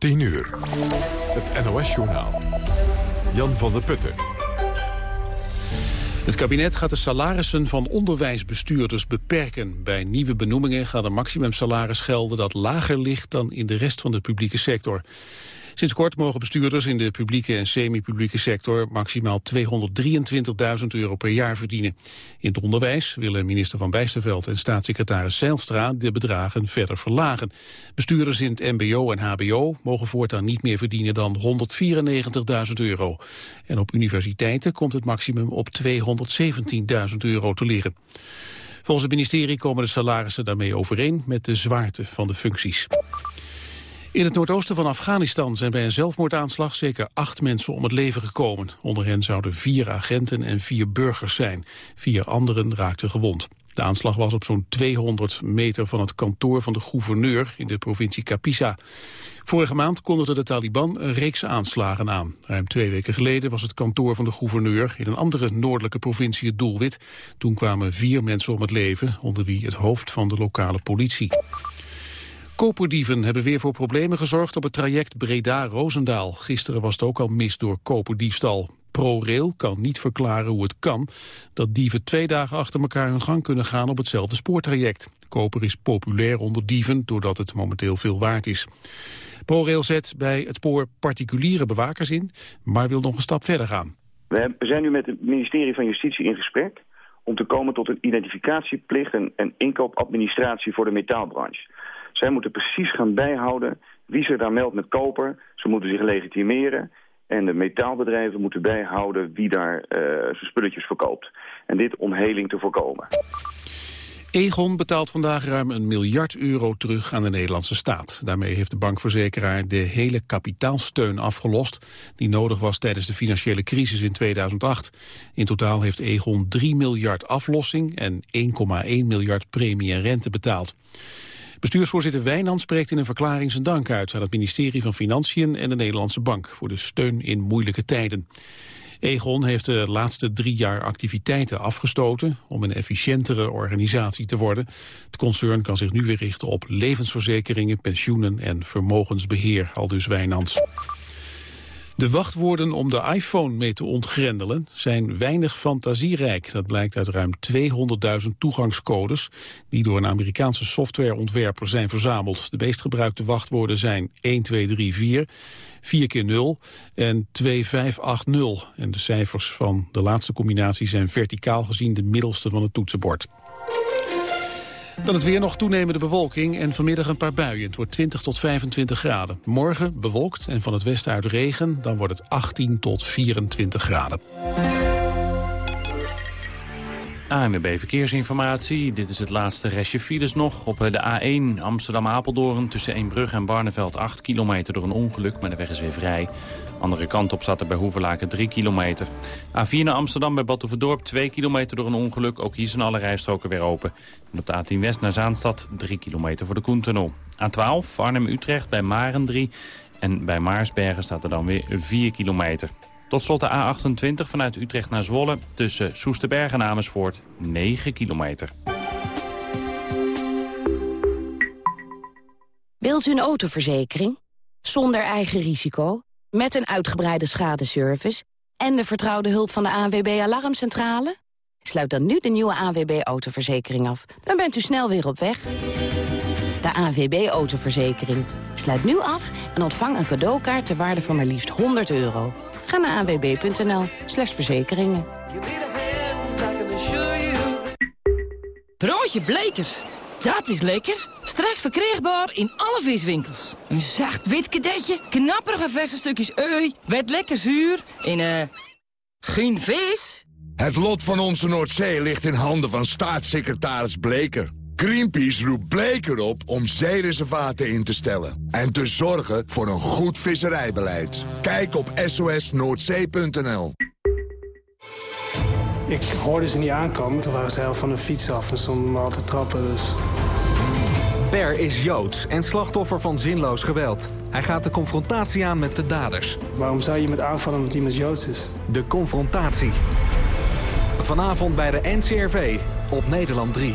10 uur. Het NOS-journaal. Jan van der Putten. Het kabinet gaat de salarissen van onderwijsbestuurders beperken. Bij nieuwe benoemingen gaat een maximumsalaris gelden dat lager ligt dan in de rest van de publieke sector. Sinds kort mogen bestuurders in de publieke en semi-publieke sector maximaal 223.000 euro per jaar verdienen. In het onderwijs willen minister Van Bijsterveld en staatssecretaris Zijlstra de bedragen verder verlagen. Bestuurders in het mbo en hbo mogen voortaan niet meer verdienen dan 194.000 euro. En op universiteiten komt het maximum op 217.000 euro te liggen. Volgens het ministerie komen de salarissen daarmee overeen met de zwaarte van de functies. In het noordoosten van Afghanistan zijn bij een zelfmoordaanslag zeker acht mensen om het leven gekomen. Onder hen zouden vier agenten en vier burgers zijn. Vier anderen raakten gewond. De aanslag was op zo'n 200 meter van het kantoor van de gouverneur in de provincie Kapisa. Vorige maand kondigde de Taliban een reeks aanslagen aan. Ruim twee weken geleden was het kantoor van de gouverneur in een andere noordelijke provincie het doelwit. Toen kwamen vier mensen om het leven, onder wie het hoofd van de lokale politie. Koperdieven hebben weer voor problemen gezorgd op het traject Breda-Rozendaal. Gisteren was het ook al mis door koperdiefstal. ProRail kan niet verklaren hoe het kan dat dieven twee dagen achter elkaar hun gang kunnen gaan op hetzelfde spoortraject. Koper is populair onder dieven doordat het momenteel veel waard is. ProRail zet bij het spoor particuliere bewakers in, maar wil nog een stap verder gaan. We zijn nu met het ministerie van Justitie in gesprek om te komen tot een identificatieplicht en, en inkoopadministratie voor de metaalbranche. Zij moeten precies gaan bijhouden wie zich daar meldt met koper. Ze moeten zich legitimeren. En de metaalbedrijven moeten bijhouden wie daar uh, zijn spulletjes verkoopt. En dit om heling te voorkomen. Egon betaalt vandaag ruim een miljard euro terug aan de Nederlandse staat. Daarmee heeft de bankverzekeraar de hele kapitaalsteun afgelost... die nodig was tijdens de financiële crisis in 2008. In totaal heeft Egon 3 miljard aflossing en 1,1 miljard premie en rente betaald. Bestuursvoorzitter Wijnand spreekt in een verklaring zijn dank uit aan het ministerie van Financiën en de Nederlandse Bank voor de steun in moeilijke tijden. Egon heeft de laatste drie jaar activiteiten afgestoten om een efficiëntere organisatie te worden. Het concern kan zich nu weer richten op levensverzekeringen, pensioenen en vermogensbeheer, al dus Wijnands. De wachtwoorden om de iPhone mee te ontgrendelen zijn weinig fantasierijk. Dat blijkt uit ruim 200.000 toegangscodes die door een Amerikaanse softwareontwerper zijn verzameld. De meest gebruikte wachtwoorden zijn 1234, 4 keer 0 en 2580. En de cijfers van de laatste combinatie zijn verticaal gezien de middelste van het toetsenbord. Dan het weer nog toenemende bewolking en vanmiddag een paar buien. Het wordt 20 tot 25 graden. Morgen bewolkt en van het westen uit regen. Dan wordt het 18 tot 24 graden. ANWB Verkeersinformatie. Dit is het laatste restje files nog. Op de A1 Amsterdam-Apeldoorn tussen Eembrug en Barneveld 8 kilometer door een ongeluk, maar de weg is weer vrij. Andere kant op zat er bij Hoevelaken 3 kilometer. A4 naar Amsterdam bij Batuverdorp 2 kilometer door een ongeluk. Ook hier zijn alle rijstroken weer open. En op de A10 West naar Zaanstad 3 kilometer voor de Koentunnel. A12 Arnhem-Utrecht bij Maren 3. En bij Maarsbergen staat er dan weer 4 kilometer. Tot slot de A28 vanuit Utrecht naar Zwolle tussen Soesterberg en Amersfoort 9 kilometer. Wilt u een autoverzekering? Zonder eigen risico? Met een uitgebreide schadeservice? En de vertrouwde hulp van de ANWB Alarmcentrale? Sluit dan nu de nieuwe ANWB autoverzekering af. Dan bent u snel weer op weg. De ANWB autoverzekering. Sluit nu af en ontvang een cadeaukaart ter waarde van maar liefst 100 euro. Ga naar anwb.nl slash verzekeringen. Broodje Bleker. Dat is lekker. Straks verkrijgbaar in alle viswinkels. Een zacht wit kadetje, knapperige verse stukjes ui, wet lekker zuur en eh... geen vis? Het lot van onze Noordzee ligt in handen van staatssecretaris Bleker. Greenpeace roept Bleker op om zeereservaten in te stellen... en te zorgen voor een goed visserijbeleid. Kijk op sosnoordzee.nl. Ik hoorde ze niet aankomen, toen waren ze heel van de fiets af... en stonden al te trappen, dus... Per is Joods en slachtoffer van zinloos geweld. Hij gaat de confrontatie aan met de daders. Waarom zou je met aanvallen omdat iemand Joods is? De confrontatie. Vanavond bij de NCRV op Nederland 3.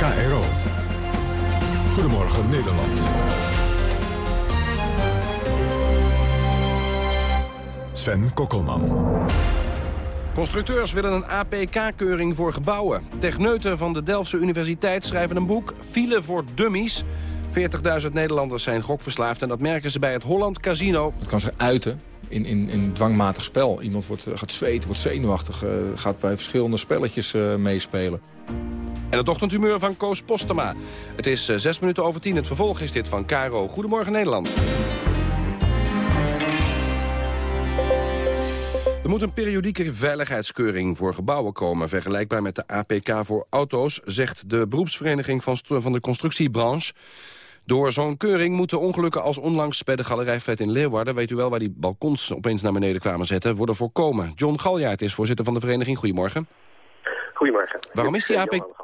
KRO. Goedemorgen Nederland. Sven Kokkelman. Constructeurs willen een APK-keuring voor gebouwen. Techneuten van de Delftse Universiteit schrijven een boek... File voor Dummies. 40.000 Nederlanders zijn gokverslaafd en dat merken ze bij het Holland Casino. Het kan zich uiten in, in, in dwangmatig spel. Iemand wordt, eh, gaat zweten, wordt zenuwachtig, uh, gaat bij verschillende spelletjes uh, meespelen. En het ochtendhumeur van Koos Postema. Het is uh, zes minuten over tien. Het vervolg is dit van Caro. Goedemorgen Nederland. Er moet een periodieke veiligheidskeuring voor gebouwen komen... vergelijkbaar met de APK voor auto's, zegt de beroepsvereniging van, van de constructiebranche. Door zo'n keuring moeten ongelukken als onlangs bij de galerijflat in Leeuwarden... weet u wel waar die balkons opeens naar beneden kwamen zetten, worden voorkomen. John Galjaard is voorzitter van de vereniging. Goedemorgen. Goedemorgen. Waarom is die APK...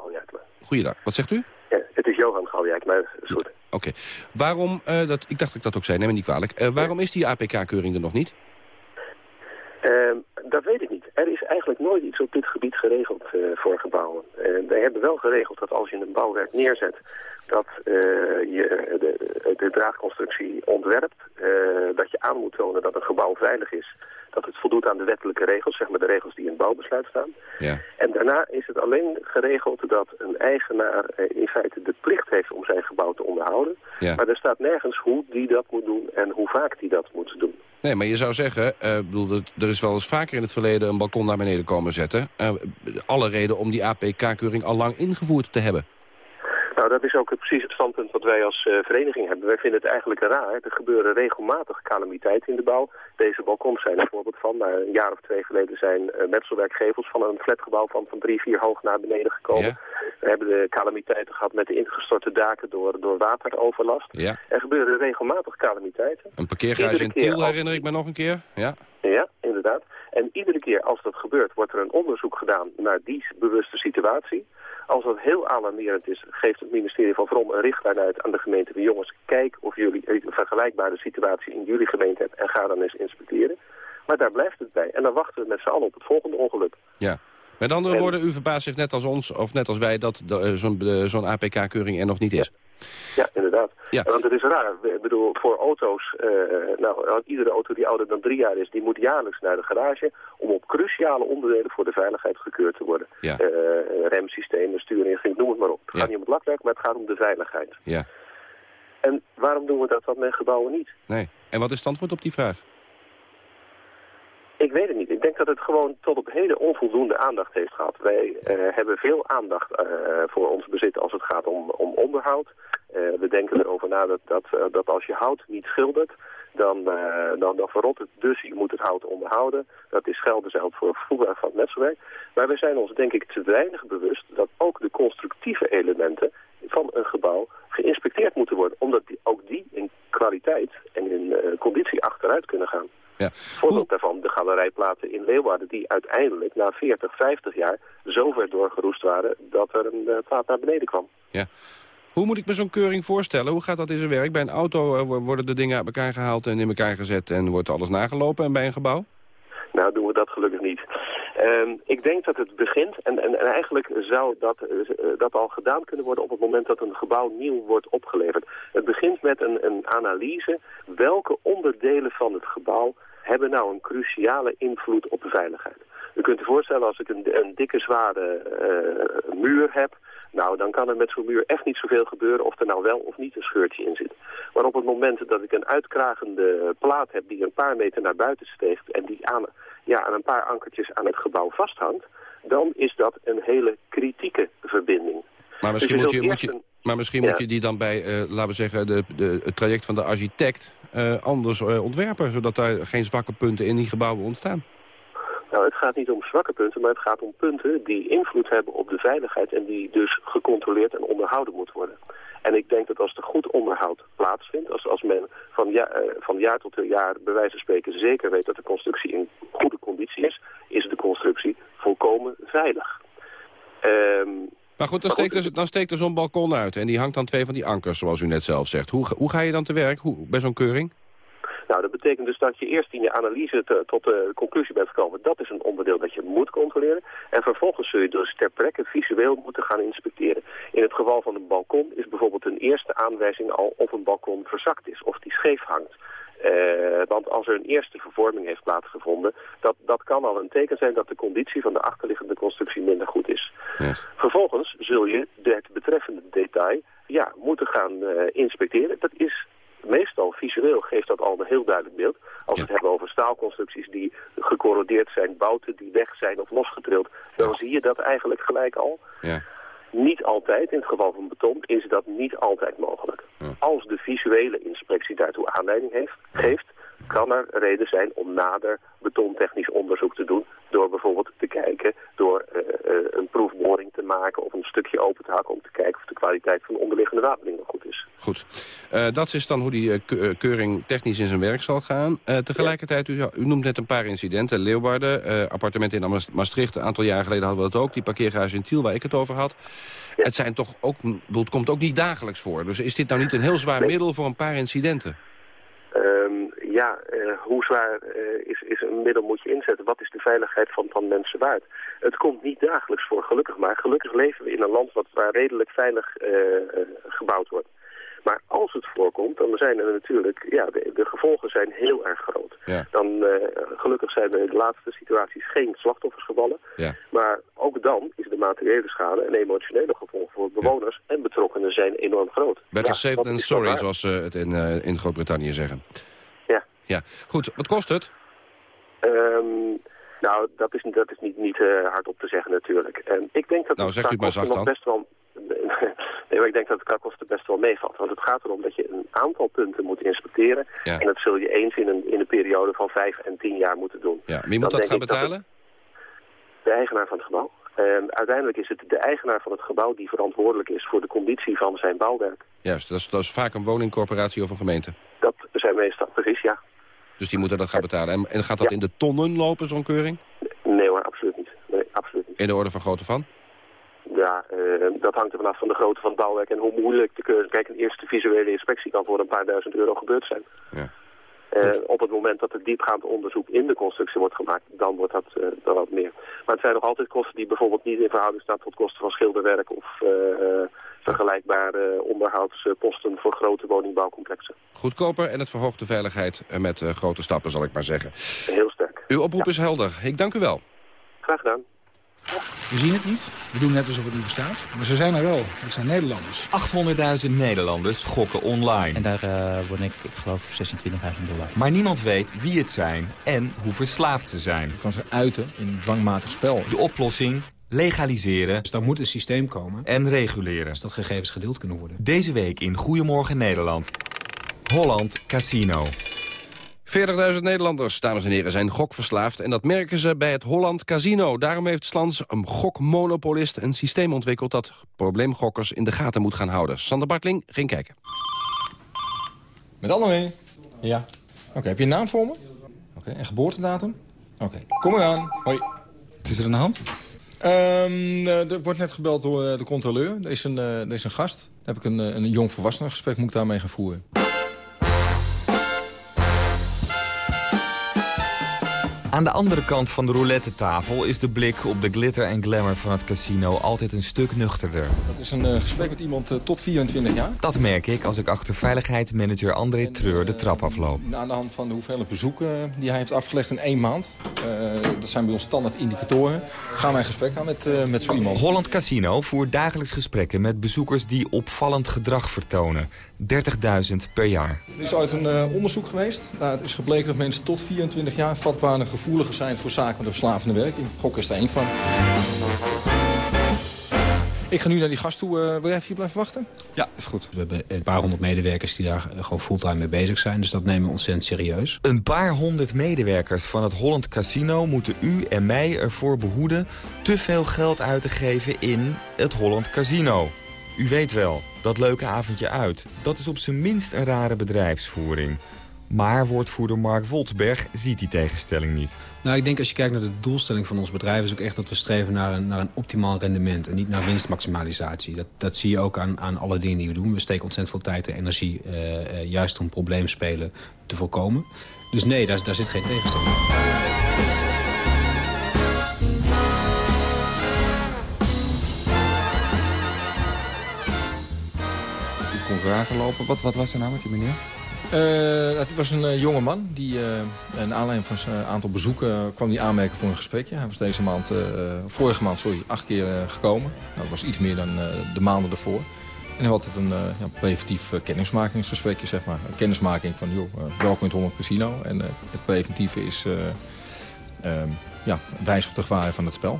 Goeiedag. Wat zegt u? Ja, het is Johan Galjaard, maar is goed. Oké. Waarom, uh, dat, ik dacht dat ik dat ook zei, neem me niet kwalijk. Uh, waarom is die APK-keuring er nog niet? Uh, dat weet ik niet. Er is eigenlijk nooit iets op dit gebied geregeld uh, voor gebouwen. Uh, wij hebben wel geregeld dat als je een bouwwerk neerzet... dat je de, de draagconstructie ontwerpt... dat je aan moet tonen dat een gebouw veilig is... dat het voldoet aan de wettelijke regels, zeg maar de regels die in het bouwbesluit staan. Ja. En daarna is het alleen geregeld dat een eigenaar in feite de plicht heeft om zijn gebouw te onderhouden. Ja. Maar er staat nergens hoe die dat moet doen en hoe vaak die dat moet doen. Nee, maar je zou zeggen, uh, bedoel, er is wel eens vaker in het verleden een balkon naar beneden komen zetten. Uh, alle reden om die APK-keuring al lang ingevoerd te hebben. Nou, dat is ook precies het standpunt wat wij als uh, vereniging hebben. Wij vinden het eigenlijk raar. Er gebeuren regelmatig calamiteiten in de bouw. Deze balkons zijn een voorbeeld van. Maar een jaar of twee geleden zijn uh, metselwerkgevels van een flatgebouw van, van drie, vier hoog naar beneden gekomen. Ja. We hebben de calamiteiten gehad met de ingestorte daken door, door wateroverlast. Ja. Er gebeuren regelmatig calamiteiten. Een parkeergarage in Tiel herinner ik me nog een keer. Ja. Ja, inderdaad. En iedere keer als dat gebeurt, wordt er een onderzoek gedaan naar die bewuste situatie. Als dat heel alarmerend is, geeft het ministerie van Vrom een richtlijn uit aan de gemeente van jongens, kijk of jullie een vergelijkbare situatie in jullie gemeente hebben en ga dan eens inspecteren. Maar daar blijft het bij. En dan wachten we met z'n allen op het volgende ongeluk. Ja. Met andere en... woorden, u verbaast zich net als ons, of net als wij, dat uh, zo'n zo APK-keuring er nog niet is. Ja, inderdaad. Ja. Want het is raar. Ik bedoel, voor auto's, uh, nou, iedere auto die ouder dan drie jaar is, die moet jaarlijks naar de garage om op cruciale onderdelen voor de veiligheid gekeurd te worden. Ja. Uh, remsystemen, stuurinrichting, noem het maar op. Het Ja. gaat niet om het lakwerk, maar het gaat om de veiligheid. Ja. En waarom doen we dat dan met gebouwen niet? Nee. En wat is het antwoord op die vraag? Ik weet het niet. Ik denk dat het gewoon tot op heden onvoldoende aandacht heeft gehad. Wij uh, hebben veel aandacht uh, voor ons bezit als het gaat om, om onderhoud. Uh, we denken erover na dat, dat, dat als je hout niet schildert, dan, dan, dan verrot het. Dus je moet het hout onderhouden. Dat is geldenzelfd voor vroeger van het metselwerk. Maar we zijn ons denk ik te weinig bewust dat ook de constructieve elementen van een gebouw geïnspecteerd moeten worden. Omdat die, ook die in kwaliteit en in conditie achteruit kunnen gaan. Ja. Voorbeeld daarvan de galerijplaten in Leeuwarden... die uiteindelijk na 40, 50 jaar zo ver doorgeroest waren... dat er een uh, plaat naar beneden kwam. Ja. Hoe moet ik me zo'n keuring voorstellen? Hoe gaat dat in zijn werk? Bij een auto uh, worden de dingen uit elkaar gehaald en in elkaar gezet... en wordt alles nagelopen en bij een gebouw? Nou, doen we dat gelukkig niet. Um, ik denk dat het begint, en, en, en eigenlijk zou dat, uh, dat al gedaan kunnen worden op het moment dat een gebouw nieuw wordt opgeleverd. Het begint met een, een analyse welke onderdelen van het gebouw hebben nou een cruciale invloed op de veiligheid. U kunt je voorstellen als ik een, een dikke zware uh, muur heb, nou dan kan er met zo'n muur echt niet zoveel gebeuren of er nou wel of niet een scheurtje in zit. Maar op het moment dat ik een uitkragende plaat heb die een paar meter naar buiten steekt en die aan, ja, aan een paar ankertjes aan het gebouw vasthangt, dan is dat een hele kritieke verbinding. Maar misschien, dus moet, je je, moet, je, maar misschien ja. moet je die dan bij, uh, laten we zeggen, de, de, het traject van de architect uh, anders uh, ontwerpen, zodat daar geen zwakke punten in die gebouwen ontstaan. Nou, het gaat niet om zwakke punten, maar het gaat om punten die invloed hebben op de veiligheid en die dus gecontroleerd en onderhouden moeten worden. En ik denk dat als er goed onderhoud plaatsvindt, als, als men van, ja, van jaar tot jaar bij wijze van spreken zeker weet dat de constructie in goede conditie is, is de constructie volkomen veilig. Um, maar goed, dan steekt, er, dan steekt er zo'n balkon uit en die hangt dan twee van die ankers, zoals u net zelf zegt. Hoe, hoe ga je dan te werk hoe, bij zo'n keuring? Nou, dat betekent dus dat je eerst in je analyse te, tot de conclusie bent gekomen. Dat is een onderdeel dat je moet controleren. En vervolgens zul je dus ter plekke visueel moeten gaan inspecteren. In het geval van een balkon is bijvoorbeeld een eerste aanwijzing al of een balkon verzakt is. Of die scheef hangt. Uh, want als er een eerste vervorming heeft plaatsgevonden, dat, dat kan al een teken zijn dat de conditie van de achterliggende constructie minder goed is. Yes. Vervolgens zul je het betreffende detail ja, moeten gaan uh, inspecteren. Dat is meestal visueel geeft dat al een heel duidelijk beeld. Als we het hebben over staalconstructies die gecorrodeerd zijn, bouten die weg zijn of losgetrild, dan zie je dat eigenlijk gelijk al. Ja. Niet altijd, in het geval van beton, is dat niet altijd mogelijk. Als de visuele inspectie daartoe aanleiding heeft, geeft, kan er reden zijn om nader betontechnisch onderzoek te doen... door bijvoorbeeld te kijken, door uh, uh, een proefboring te maken... of een stukje open te hakken om te kijken of de kwaliteit van de onderliggende wapening nog goed is. Goed. Uh, dat is dan hoe die keuring technisch in zijn werk zal gaan. tegelijkertijd, u, u, noemt net een paar incidenten. Leeuwarden, appartementen in Maastricht, een aantal jaar geleden hadden we dat ook. Die parkeergarage in Tiel, waar ik het over had. Ja. Het, zijn toch ook, het komt ook niet dagelijks voor. Dus is dit nou niet een heel zwaar nee. middel voor een paar incidenten? Um, ja, uh, hoe zwaar uh, is, is een middel moet je inzetten? Wat is de veiligheid van, van mensen waard? Het komt niet dagelijks voor, gelukkig maar. Gelukkig leven we in een land wat, waar redelijk veilig uh, gebouwd wordt. Maar als het voorkomt, dan zijn er natuurlijk, ja, de, de gevolgen zijn heel erg groot. Ja. Dan, gelukkig zijn er in de laatste situaties geen slachtoffers gevallen. Ja. Maar ook dan is de materiële schade en emotionele gevolgen voor bewoners en betrokkenen zijn enorm groot. Better safe than sorry, zoals ze het in, in Groot-Brittannië zeggen. Ja, goed. Wat kost het? Um, nou, dat is, dat is niet, niet uh, hard te zeggen natuurlijk. Um, ik denk dat nou, zegt u maar zacht dan. Best wel, nee, maar ik denk dat het qua kosten best wel meevalt. Want het gaat erom dat je een aantal punten moet inspecteren. Ja. En dat zul je eens in een, in een periode van vijf en tien jaar moeten doen. Ja, wie moet dan dat gaan betalen? de eigenaar van het gebouw. Um, uiteindelijk is het de eigenaar van het gebouw die verantwoordelijk is voor de conditie van zijn bouwwerk. Juist, dat is, dat is vaak een woningcorporatie of een gemeente. Dat zijn meestal, precies, ja. Dus die moeten dat gaan betalen. En, en gaat dat in de tonnen lopen, zo'n keuring? Nee hoor, absoluut niet. Nee, absoluut niet. In de orde van grootte van? Ja, uh, dat hangt er vanaf van de grootte van het bouwwerk en hoe moeilijk de keuring... Kijk, een eerste visuele inspectie kan voor een paar duizend euro gebeurd zijn. Ja. Uh, op het moment dat er diepgaand onderzoek in de constructie wordt gemaakt, dan wordt dat uh, dan wat meer. Maar het zijn nog altijd kosten die bijvoorbeeld niet in verhouding staan tot kosten van schilderwerk of uh, vergelijkbare onderhoudsposten voor grote woningbouwcomplexen. Goedkoper en het verhoogt de veiligheid met grote stappen, zal ik maar zeggen. Heel sterk. Uw oproep ja. is helder. Ik dank u wel. Graag gedaan. We zien het niet. We doen net alsof het niet bestaat. Maar ze zijn er wel. Het zijn Nederlanders. 800.000 Nederlanders gokken online. En daar uh, word ik, ik geloof, 26.000 dollar. Maar niemand weet wie het zijn en hoe verslaafd ze zijn. Het kan zich uiten in een dwangmatig spel. De oplossing legaliseren. Dus dan moet een systeem komen. En reguleren. Dus dat gegevens gedeeld kunnen worden. Deze week in Goedemorgen Nederland. Holland Casino. 40.000 Nederlanders, dames en heren, zijn gokverslaafd. En dat merken ze bij het Holland Casino. Daarom heeft Slans, een gokmonopolist, een systeem ontwikkeld... dat probleemgokkers in de gaten moet gaan houden. Sander Bartling ging kijken. Met Annemie? Ja. Oké, heb je een naam voor me? Oké, en geboortedatum? Oké, kom eraan. Hoi. Wat is er aan de hand? Um, er wordt net gebeld door de controleur. Er is een, er is een gast. Dan heb ik een, een jong volwassenengesprek, moet ik daarmee gaan voeren. Aan de andere kant van de roulette-tafel is de blik op de glitter en glamour van het casino altijd een stuk nuchterder. Dat is een uh, gesprek met iemand uh, tot 24 jaar. Dat merk ik als ik achter veiligheidsmanager André en, Treur de trap afloop. Aan de hand van de hoeveelheid bezoeken die hij heeft afgelegd in één maand. dat zijn bij ons standaard indicatoren. Gaan wij gesprek aan met, met zo iemand. Holland Casino voert dagelijks gesprekken met bezoekers die opvallend gedrag vertonen. 30.000 per jaar. Er is ooit een uh, onderzoek geweest. Nou, het is gebleken dat mensen tot 24 jaar vatbaar en gevoeliger zijn voor zaken met een verslavende werking. Gok is er één van. Ik ga nu naar die gast toe. Uh, wil jij even hier blijven wachten? Ja, is goed. We hebben een paar honderd medewerkers die daar gewoon fulltime mee bezig zijn. Dus dat nemen we ontzettend serieus. Een paar honderd medewerkers van het Holland Casino moeten u en mij ervoor behoeden... te veel geld uit te geven in het Holland Casino. U weet wel, dat leuke avondje uit. Dat is op zijn minst een rare bedrijfsvoering. Maar woordvoerder Mark Woltsberg ziet die tegenstelling niet. Nou, ik denk als je kijkt naar de doelstelling van ons bedrijf... is ook echt dat we streven naar een, naar een optimaal rendement... en niet naar winstmaximalisatie. Dat, dat zie je ook aan, aan alle dingen die we doen. We steken ontzettend veel tijd en energie... Uh, uh, juist om probleemspelen te voorkomen. Dus nee, daar, daar zit geen tegenstelling. Wat, wat was er nou met die meneer? Uh, het was een uh, jonge man die uh, een aanleiding van zijn aantal bezoeken kwam die aanmerken voor een gesprekje. Hij was deze maand, vorige maand, sorry, acht keer gekomen. Nou, dat was iets meer dan de maanden ervoor. En hij had het een ja, preventief kennismakingsgesprekje, zeg maar. Een kennismaking van, joh, welkom in het Holland Casino. En het preventieve is, ehm, ja, wijs op de gevaar van het spel.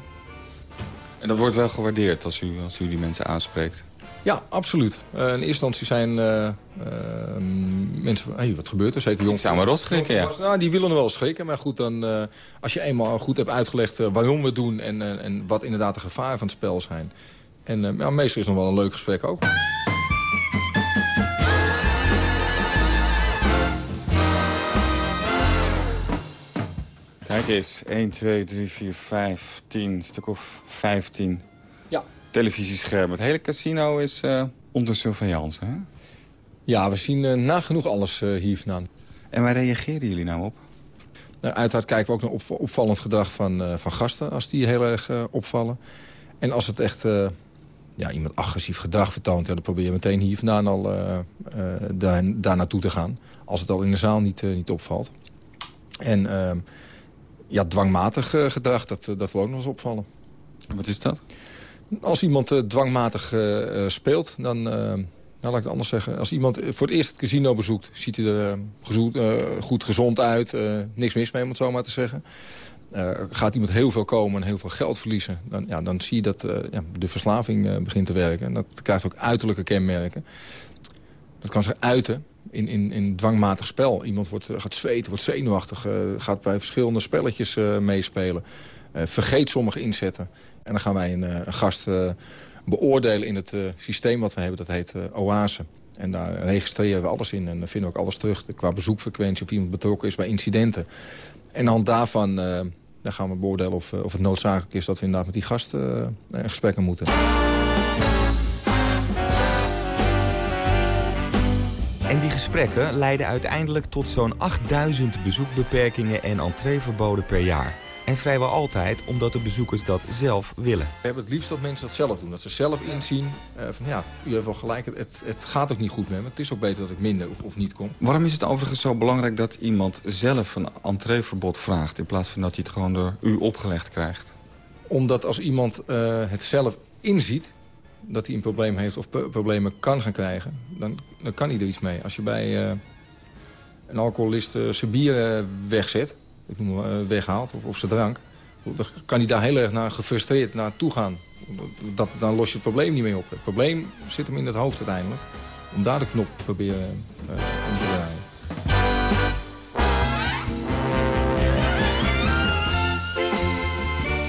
En dat wordt wel gewaardeerd als u, als u die mensen aanspreekt? Ja, absoluut. Uh, in eerste instantie zijn uh, uh, mensen van, hey, wat gebeurt er? Zeker jongens. maar rot schrikken, ja. Nou, die willen er wel schrikken. Maar goed, dan, als je eenmaal goed hebt uitgelegd waarom we het doen... En, en wat inderdaad de gevaren van het spel zijn. En ja, meestal is het nog wel een leuk gesprek ook. Kijk eens, 1, 2, 3, 4, 5, 10, een stuk of 15 ja. televisieschermen. Het hele casino is uh, onder surveillance, hè? Ja, we zien uh, nagenoeg alles uh, hier vandaan. En waar reageren jullie nou op? Nou, uiteraard kijken we ook naar op, opvallend gedrag van, van gasten, als die heel erg opvallen. En als het echt ja, iemand agressief gedrag vertoont... Ja, dan probeer je meteen hier vandaan al daar, daar naartoe te gaan. Als het al in de zaal niet, niet opvalt. En ehm, ja, dwangmatig gedrag, dat, dat wil ook nog eens opvallen. Wat is dat? Als iemand uh, dwangmatig uh, speelt, dan, nou, laat ik het anders zeggen. Als iemand voor het eerst het casino bezoekt, ziet hij er goed gezond uit. niks mis mee, om het zo maar te zeggen. gaat iemand heel veel komen en heel veel geld verliezen... dan, ja, dan zie je dat ja, de verslaving begint te werken. En dat krijgt ook uiterlijke kenmerken. Dat kan zich uiten in, in, in dwangmatig spel. Iemand wordt, gaat zweten, wordt zenuwachtig, gaat bij verschillende spelletjes meespelen. vergeet sommige inzetten. En dan gaan wij een, een gast uh, beoordelen in het uh, systeem wat we hebben. Dat heet OASE. En daar registreren we alles in. En dan vinden we ook alles terug. Qua bezoekfrequentie of iemand betrokken is bij incidenten. En aan de hand daarvan dan gaan we beoordelen of, of het noodzakelijk is... dat we inderdaad met die gast in gesprekken moeten. En die gesprekken leiden uiteindelijk tot zo'n 8000 bezoekbeperkingen en entreeverboden per jaar. En vrijwel altijd omdat de bezoekers dat zelf willen. We hebben het liefst dat mensen dat zelf doen. Dat ze zelf inzien uh, van ja, u heeft wel gelijk, het, het gaat ook niet goed met me. Het is ook beter dat ik minder of, of niet kom. Waarom is het overigens zo belangrijk dat iemand zelf een entreeverbod vraagt... in plaats van dat hij het gewoon door u opgelegd krijgt? Omdat als iemand uh, het zelf inziet dat hij een probleem heeft of problemen kan gaan krijgen... dan, dan kan hij er iets mee. Als je bij uh, een alcoholist zijn bier wegzet ik noem maar, weghaalt, of, of zijn drank... dan kan hij daar heel erg naar gefrustreerd naartoe gaan. Dat, dan los je het probleem niet mee op. Het probleem zit hem in het hoofd uiteindelijk. Om daar de knop proberen uh, om te draaien.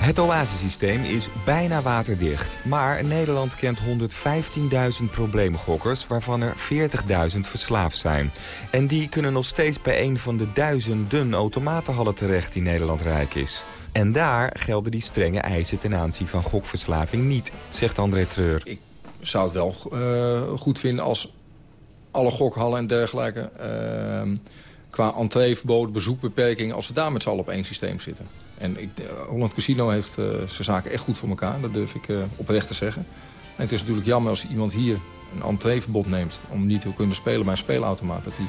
Het oasesysteem is bijna waterdicht. Maar Nederland kent 115.000 probleemgokkers... waarvan er 40.000 verslaafd zijn. En die kunnen nog steeds bij een van de duizenden automatenhallen terecht... die Nederland rijk is. En daar gelden die strenge eisen ten aanzien van gokverslaving niet, zegt André Treur. Ik zou het wel uh, goed vinden als alle gokhallen en dergelijke... Uh, qua entreeverbod, bezoekbeperking... als ze daar met z'n allen op één systeem zitten. En ik, Holland Casino heeft uh, zijn zaken echt goed voor elkaar. Dat durf ik uh, oprecht te zeggen. En het is natuurlijk jammer als iemand hier een entreeverbod neemt... om niet te kunnen spelen bij een speelautomaat. Dat hij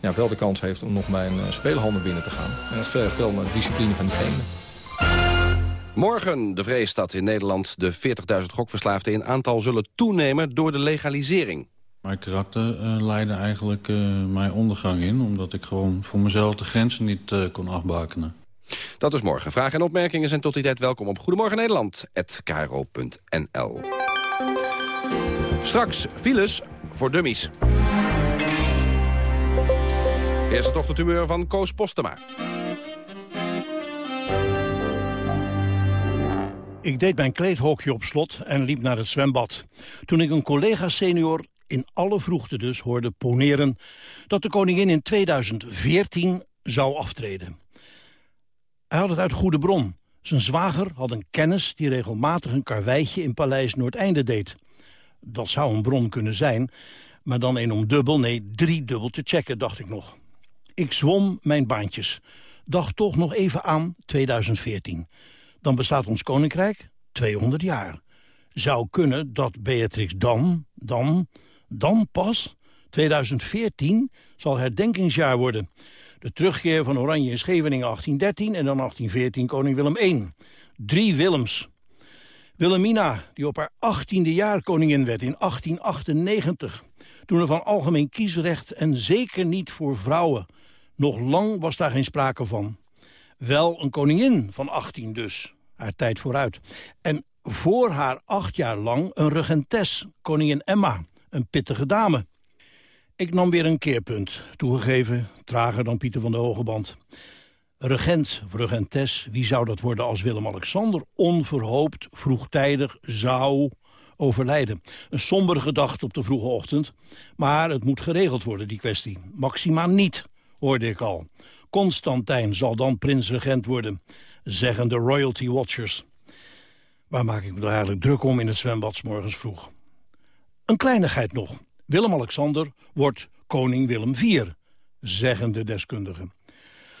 ja, wel de kans heeft om nog bij een uh, speelhandel binnen te gaan. En dat vergt wel een discipline van diegene. Morgen de vrees dat in Nederland de 40.000 gokverslaafden in aantal zullen toenemen door de legalisering. Mijn karakter uh, leidde eigenlijk uh, mijn ondergang in... omdat ik gewoon voor mezelf de grenzen niet uh, kon afbakenen. Dat is morgen. Vragen en opmerkingen zijn tot die tijd welkom op Goedemorgen Nederland@kro.nl. Straks files voor dummies. Eerste ochtendhumeur van Koos Postema. Ik deed mijn kleedhokje op slot en liep naar het zwembad. Toen ik een collega senior in alle vroegte dus hoorde poneren... dat de koningin in 2014 zou aftreden. Hij had het uit goede bron. Zijn zwager had een kennis die regelmatig een karweitje in Paleis Noordeinde deed. Dat zou een bron kunnen zijn, maar dan een om dubbel, nee, drie dubbel te checken, dacht ik nog. Ik zwom mijn baantjes. Dacht toch nog even aan 2014. Dan bestaat ons koninkrijk 200 jaar. Zou kunnen dat Beatrix dan, dan, dan pas... 2014 zal herdenkingsjaar worden. De terugkeer van Oranje in Scheveningen 1813 en dan 1814 koning Willem I. Drie Willems. Wilhelmina, die op haar 18e jaar koningin werd in 1898. Toen er van algemeen kiesrecht en zeker niet voor vrouwen. Nog lang was daar geen sprake van. Wel een koningin van 18 dus, haar tijd vooruit. En voor haar acht jaar lang een regentes, koningin Emma, een pittige dame. Ik nam weer een keerpunt, toegegeven, trager dan Pieter van de Hogeband. Regent regentes, wie zou dat worden als Willem-Alexander... onverhoopt, vroegtijdig, zou overlijden. Een sombere gedachte op de vroege ochtend. Maar het moet geregeld worden, die kwestie. Maxima niet, hoorde ik al. Constantijn zal dan prins-regent worden, zeggen de royalty watchers. Waar maak ik me eigenlijk druk om in het zwembad morgens vroeg? Een kleinigheid nog. Willem-Alexander wordt koning Willem IV, zeggen de deskundigen.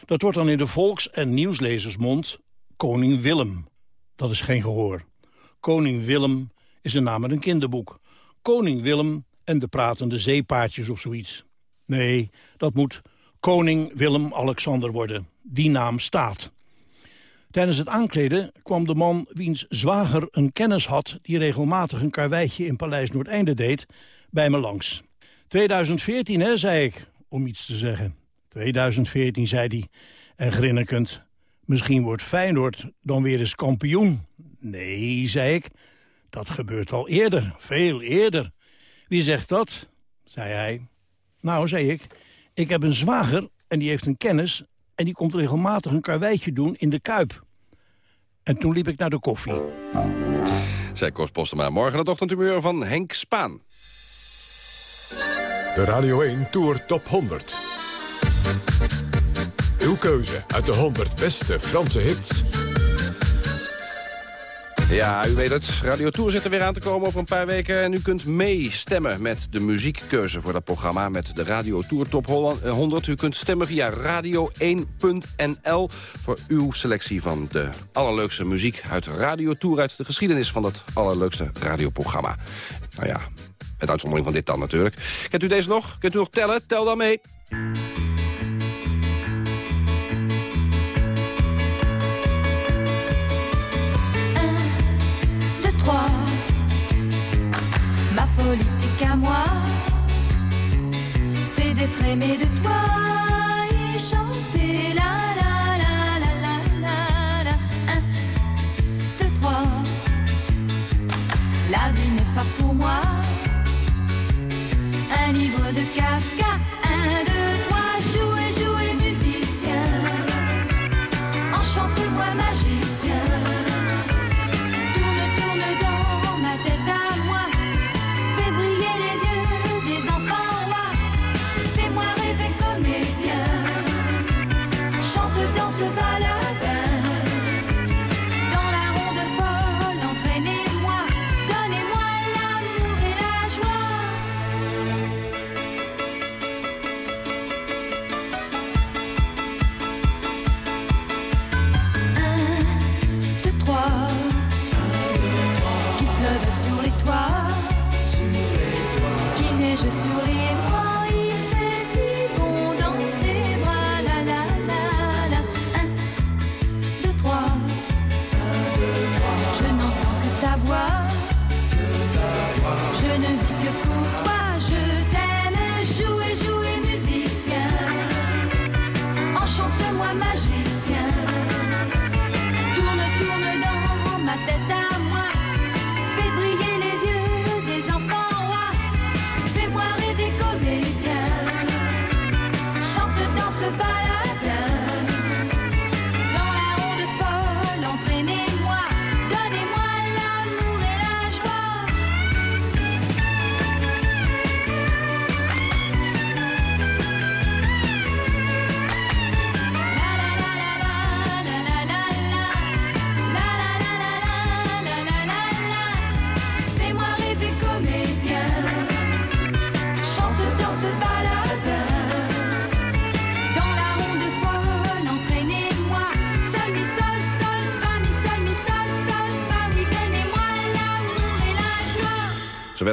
Dat wordt dan in de volks- en nieuwslezersmond koning Willem. Dat is geen gehoor. Koning Willem is een naam met een kinderboek. Koning Willem en de pratende zeepaardjes of zoiets. Nee, dat moet koning Willem-Alexander worden. Die naam staat. Tijdens het aankleden kwam de man wiens zwager een kennis had... die regelmatig een karweitje in Paleis Noordeinde deed, bij me langs. 2014, hè, zei ik, om iets te zeggen. 2014, zei hij, en grinnikend... misschien wordt Feyenoord dan weer eens kampioen. Nee, zei ik, dat gebeurt al eerder, veel eerder. Wie zegt dat? zei hij. Nou, zei ik, ik heb een zwager en die heeft een kennis... en die komt regelmatig een karweitje doen in de Kuip. En toen liep ik naar de koffie. Zij Koos Postema. Morgen het ochtendhumeur van Henk Spaan. De Radio 1 Tour Top 100. Uw keuze uit de 100 beste Franse hits. Ja, u weet het. Radio Tour zit er weer aan te komen over een paar weken. En u kunt meestemmen met de muziekkeuze voor dat programma... met de Radio Tour Top 100. U kunt stemmen via radio1.nl... voor uw selectie van de allerleukste muziek uit Radio Tour... uit de geschiedenis van dat allerleukste radioprogramma. Nou ja, met uitzondering van dit dan natuurlijk. Kent u deze nog? Kunt u nog tellen? Tel dan mee. Ma politique à moi, c'est d'être aimé de toi et chanter la la la la la la la. Un, deux, trois. La vie n'est pas pour moi. Un livre de Kafka. Un,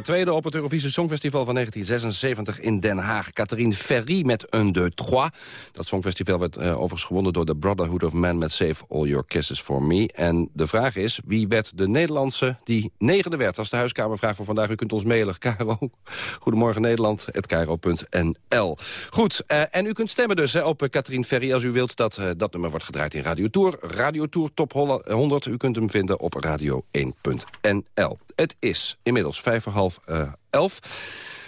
tweede op het Eurovisie Songfestival van 1976 in Den Haag. Catherine Ferry met Un, deux, trois. Dat songfestival werd eh, overigens gewonnen door de Brotherhood of Man... met Save All Your Kisses For Me. En de vraag is, wie werd de Nederlandse die negende werd? Dat is de huiskamervraag voor vandaag. U kunt ons mailen, Caro. Goedemorgen Nederland, @caro.nl. Goed, eh, en u kunt stemmen dus op eh, Catherine Ferry... als u wilt dat dat nummer wordt gedraaid in Radio Tour. Radio Tour Top 100. U kunt hem vinden op radio1.nl. Het is inmiddels vijf voor half eh, elf.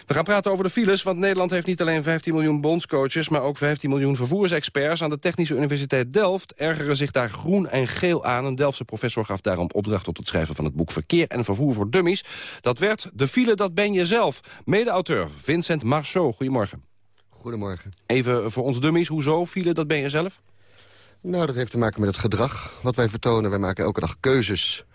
We gaan praten over de files, want Nederland heeft niet alleen 15 miljoen bondscoaches... maar ook 15 miljoen vervoersexperts. Aan de Technische Universiteit Delft ergeren zich daar groen en geel aan. Een Delftse professor gaf daarom opdracht tot het schrijven van het boek Verkeer en Vervoer voor Dummies. Dat werd De file, dat ben je zelf. Mede-auteur Vincent Marceau, goedemorgen. Goedemorgen. Even voor ons dummies, hoezo file, dat ben je zelf? Nou, dat heeft te maken met het gedrag wat wij vertonen. Wij maken elke dag keuzes.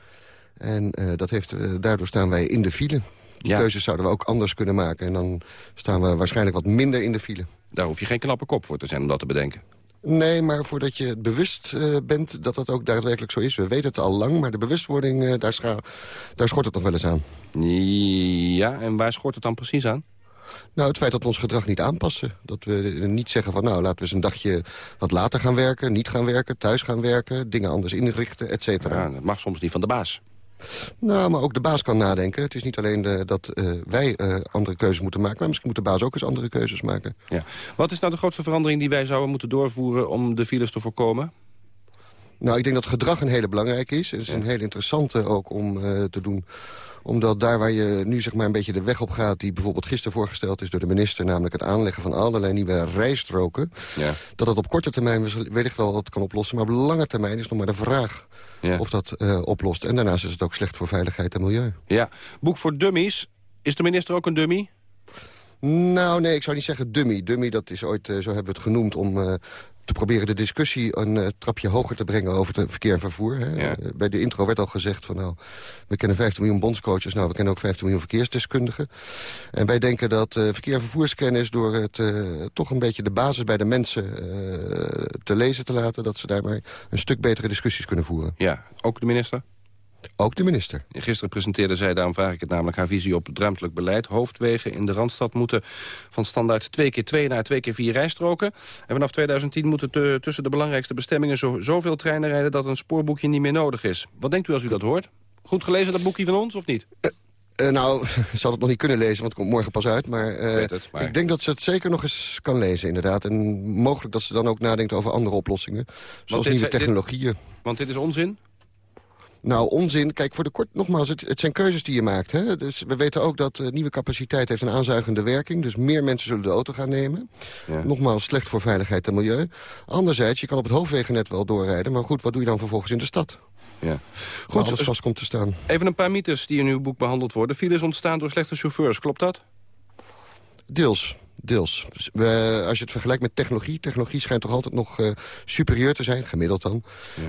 En eh, dat heeft, eh, daardoor staan wij in de file. Die keuzes zouden we ook anders kunnen maken. En dan staan we waarschijnlijk wat minder in de file. Daar hoef je geen knappe kop voor te zijn om dat te bedenken. Nee, maar voordat je bewust eh, bent dat dat ook daadwerkelijk zo is. We weten het al lang, maar de bewustwording, daar, scha- daar schort het nog wel eens aan. Ja, en waar schort het dan precies aan? Nou, het feit dat we ons gedrag niet aanpassen. Dat we niet zeggen van, nou, laten we eens een dagje wat later gaan werken... niet gaan werken, thuis gaan werken, dingen anders inrichten, et cetera. Ja, dat mag soms niet van de baas. Nou, maar ook de baas kan nadenken. Het is niet alleen de, dat eh, wij eh, andere keuzes moeten maken... maar misschien moet de baas ook eens andere keuzes maken. Ja. Wat is nou de grootste verandering die wij zouden moeten doorvoeren... om de files te voorkomen? Nou, ik denk dat gedrag een hele belangrijke is. Het is een hele interessante ook om eh, te doen omdat daar waar je nu zeg maar een beetje de weg op gaat... die bijvoorbeeld gisteren voorgesteld is door de minister... namelijk het aanleggen van allerlei nieuwe rijstroken... Ja. dat dat op korte termijn wellicht wel wat kan oplossen... maar op lange termijn is nog maar de vraag Ja. of dat eh, oplost. En daarnaast is het ook slecht voor veiligheid en milieu. Ja, boek voor dummies. Is de minister ook een dummy? Nou, nee, ik zou niet zeggen dummy. Dummy, dat is ooit, eh, zo hebben we het genoemd... om eh, te proberen de discussie een eh, trapje hoger te brengen over het verkeer en vervoer. Hè. Eh, bij de intro werd al gezegd van nou, we kennen 15 miljoen bondscoaches, nou we kennen ook 15 miljoen verkeersdeskundigen. En wij denken dat eh, verkeer en vervoerskennis door het toch een beetje de basis bij de mensen te lezen te laten, dat ze daarmee een stuk betere discussies kunnen voeren. Ja, ook de minister? Ook de minister. Gisteren presenteerde zij, daarom vraag ik het namelijk... haar visie op het ruimtelijk beleid. Hoofdwegen in de Randstad moeten van standaard 2 keer 2 naar 2 keer 4 rijstroken. En vanaf 2010 moeten te- tussen de belangrijkste bestemmingen... Zo, zoveel treinen rijden dat een spoorboekje niet meer nodig is. Wat denkt u als u dat hoort? Goed gelezen, dat boekje van ons, of niet? Eh, nou, ik zal het nog niet kunnen lezen, want het komt morgen pas uit. Maar, eh, het, maar- ik denk dat ze het zeker nog eens kan lezen, inderdaad. En mogelijk dat ze dan ook nadenkt over andere oplossingen. Zoals nieuwe dit- technologieën. Want dit is onzin? Nou, onzin. Kijk, voor de kort, nogmaals, het, het zijn keuzes die je maakt. Hè? Dus we weten ook dat eh, nieuwe capaciteit heeft een aanzuigende werking. Dus meer mensen zullen de auto gaan nemen. Nogmaals, slecht voor veiligheid en milieu. Anderzijds, je kan op het hoofdwegennet wel doorrijden. Maar goed, wat doe je dan vervolgens in de stad? Ja. Waar Goed, alles vast komt te staan. Even een paar mythes die in uw boek behandeld worden. Files ontstaan door slechte chauffeurs, klopt dat? Deels. Deels. We- als je het vergelijkt met technologie... technologie schijnt toch altijd nog eh, superieur te zijn, gemiddeld dan...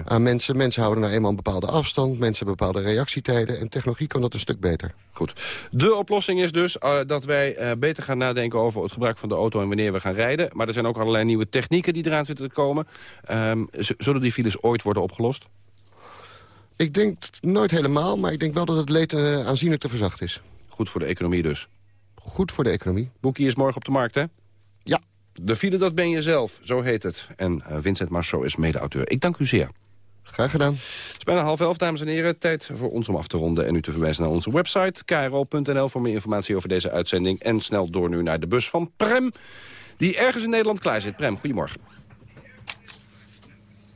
aan mensen. Mensen houden nou eenmaal een bepaalde afstand. Mensen hebben bepaalde reactietijden. En technologie kan dat een stuk beter. Goed. De oplossing is dus eh, dat wij eh, beter gaan nadenken over het gebruik van de auto en wanneer we gaan rijden. Maar er zijn ook allerlei nieuwe technieken die eraan zitten te komen. Ehm, zullen die files ooit worden opgelost? Ik denk nooit helemaal, maar ik denk wel dat het leed aanzienlijk te verzacht is. Goed voor de economie dus. Goed voor de economie. Boekie is morgen op de markt, hè? Ja. De file, dat ben je zelf, zo heet het. En eh, Vincent Marceau is mede-auteur. Ik dank u zeer. Graag gedaan. Het is bijna half elf, dames en heren. Tijd voor ons om af te ronden en u te verwijzen naar onze website... kro.nl voor meer informatie over deze uitzending. En snel door nu naar de bus van Prem, die ergens in Nederland klaar zit. Prem, goedemorgen.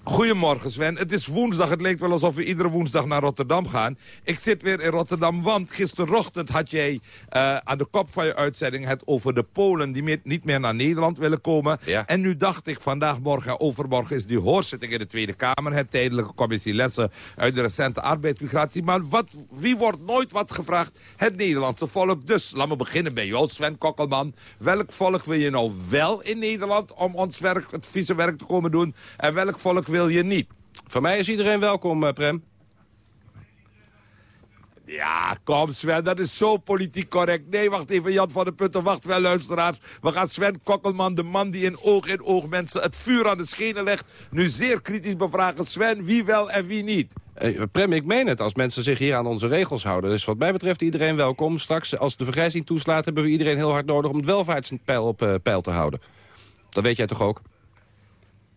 Goedemorgen Sven, het is woensdag. Het lijkt wel alsof we iedere woensdag naar Rotterdam gaan. Ik zit weer in Rotterdam, want gisterochtend had jij eh, aan de kop van je uitzending... het over de Polen die meer- niet meer naar Nederland willen komen. En nu dacht ik, vandaag, morgen en overmorgen is die hoorzitting in de Tweede Kamer... het tijdelijke commissie lessen uit de recente arbeidsmigratie. Maar wat, wie wordt nooit wat gevraagd? Het Nederlandse volk. Dus laten we beginnen bij jou, Sven Kokkelman. Welk volk wil je nou wel in Nederland om ons werk, het vieze werk te komen doen? En welk volk wil je niet? Van mij is iedereen welkom, eh, Prem. Ja, kom Sven, dat is zo politiek correct. Nee, wacht even, Jan van der Putten, wacht wel, luisteraars. We gaan Sven Kokkelman, de man die in oog in oog mensen het vuur aan de schenen legt... nu zeer kritisch bevragen. Sven, wie wel en wie niet? Eh, Prem, ik meen het, als mensen zich hier aan onze regels houden. Dus wat mij betreft iedereen welkom. Straks, als de vergrijzing toeslaat, hebben we iedereen heel hard nodig... om het welvaartspeil op eh, peil te houden. Dat weet jij toch ook?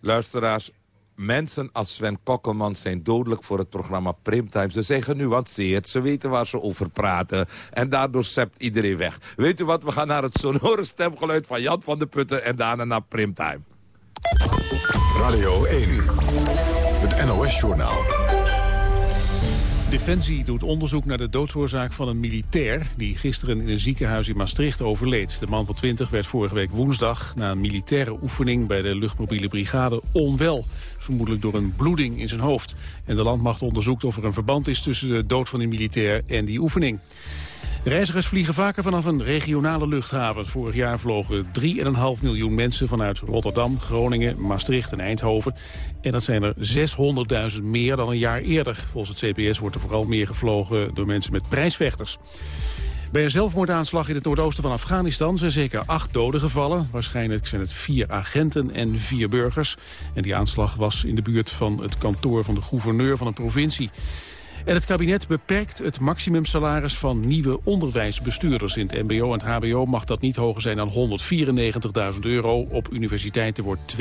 Luisteraars, mensen als Sven Kokkelman zijn dodelijk voor het programma Primtime. Ze zijn genuanceerd, ze weten waar ze over praten. En daardoor sept iedereen weg. Weet u wat, we gaan naar het sonore stemgeluid van Jan van der Putten... en daarna naar Primtime. Radio 1, het NOS-journaal. Defensie doet onderzoek naar de doodsoorzaak van een militair... die gisteren in een ziekenhuis in Maastricht overleed. De man van 20 werd vorige week woensdag... na een militaire oefening bij de luchtmobiele brigade onwel. Vermoedelijk door een bloeding in zijn hoofd. En de landmacht onderzoekt of er een verband is... tussen de dood van die militair en die oefening. Reizigers vliegen vaker vanaf een regionale luchthaven. Vorig jaar vlogen 3,5 miljoen mensen vanuit Rotterdam, Groningen, Maastricht en Eindhoven. En dat zijn er 600.000 meer dan een jaar eerder. Volgens het CBS wordt er vooral meer gevlogen door mensen met prijsvechters. Bij een zelfmoordaanslag in het noordoosten van Afghanistan zijn zeker acht doden gevallen. Waarschijnlijk zijn het vier agenten en vier burgers. En die aanslag was in de buurt van het kantoor van de gouverneur van een provincie. En het kabinet beperkt het maximumsalaris van nieuwe onderwijsbestuurders. In het mbo en het hbo mag dat niet hoger zijn dan 194.000 euro. Op universiteiten wordt 217.000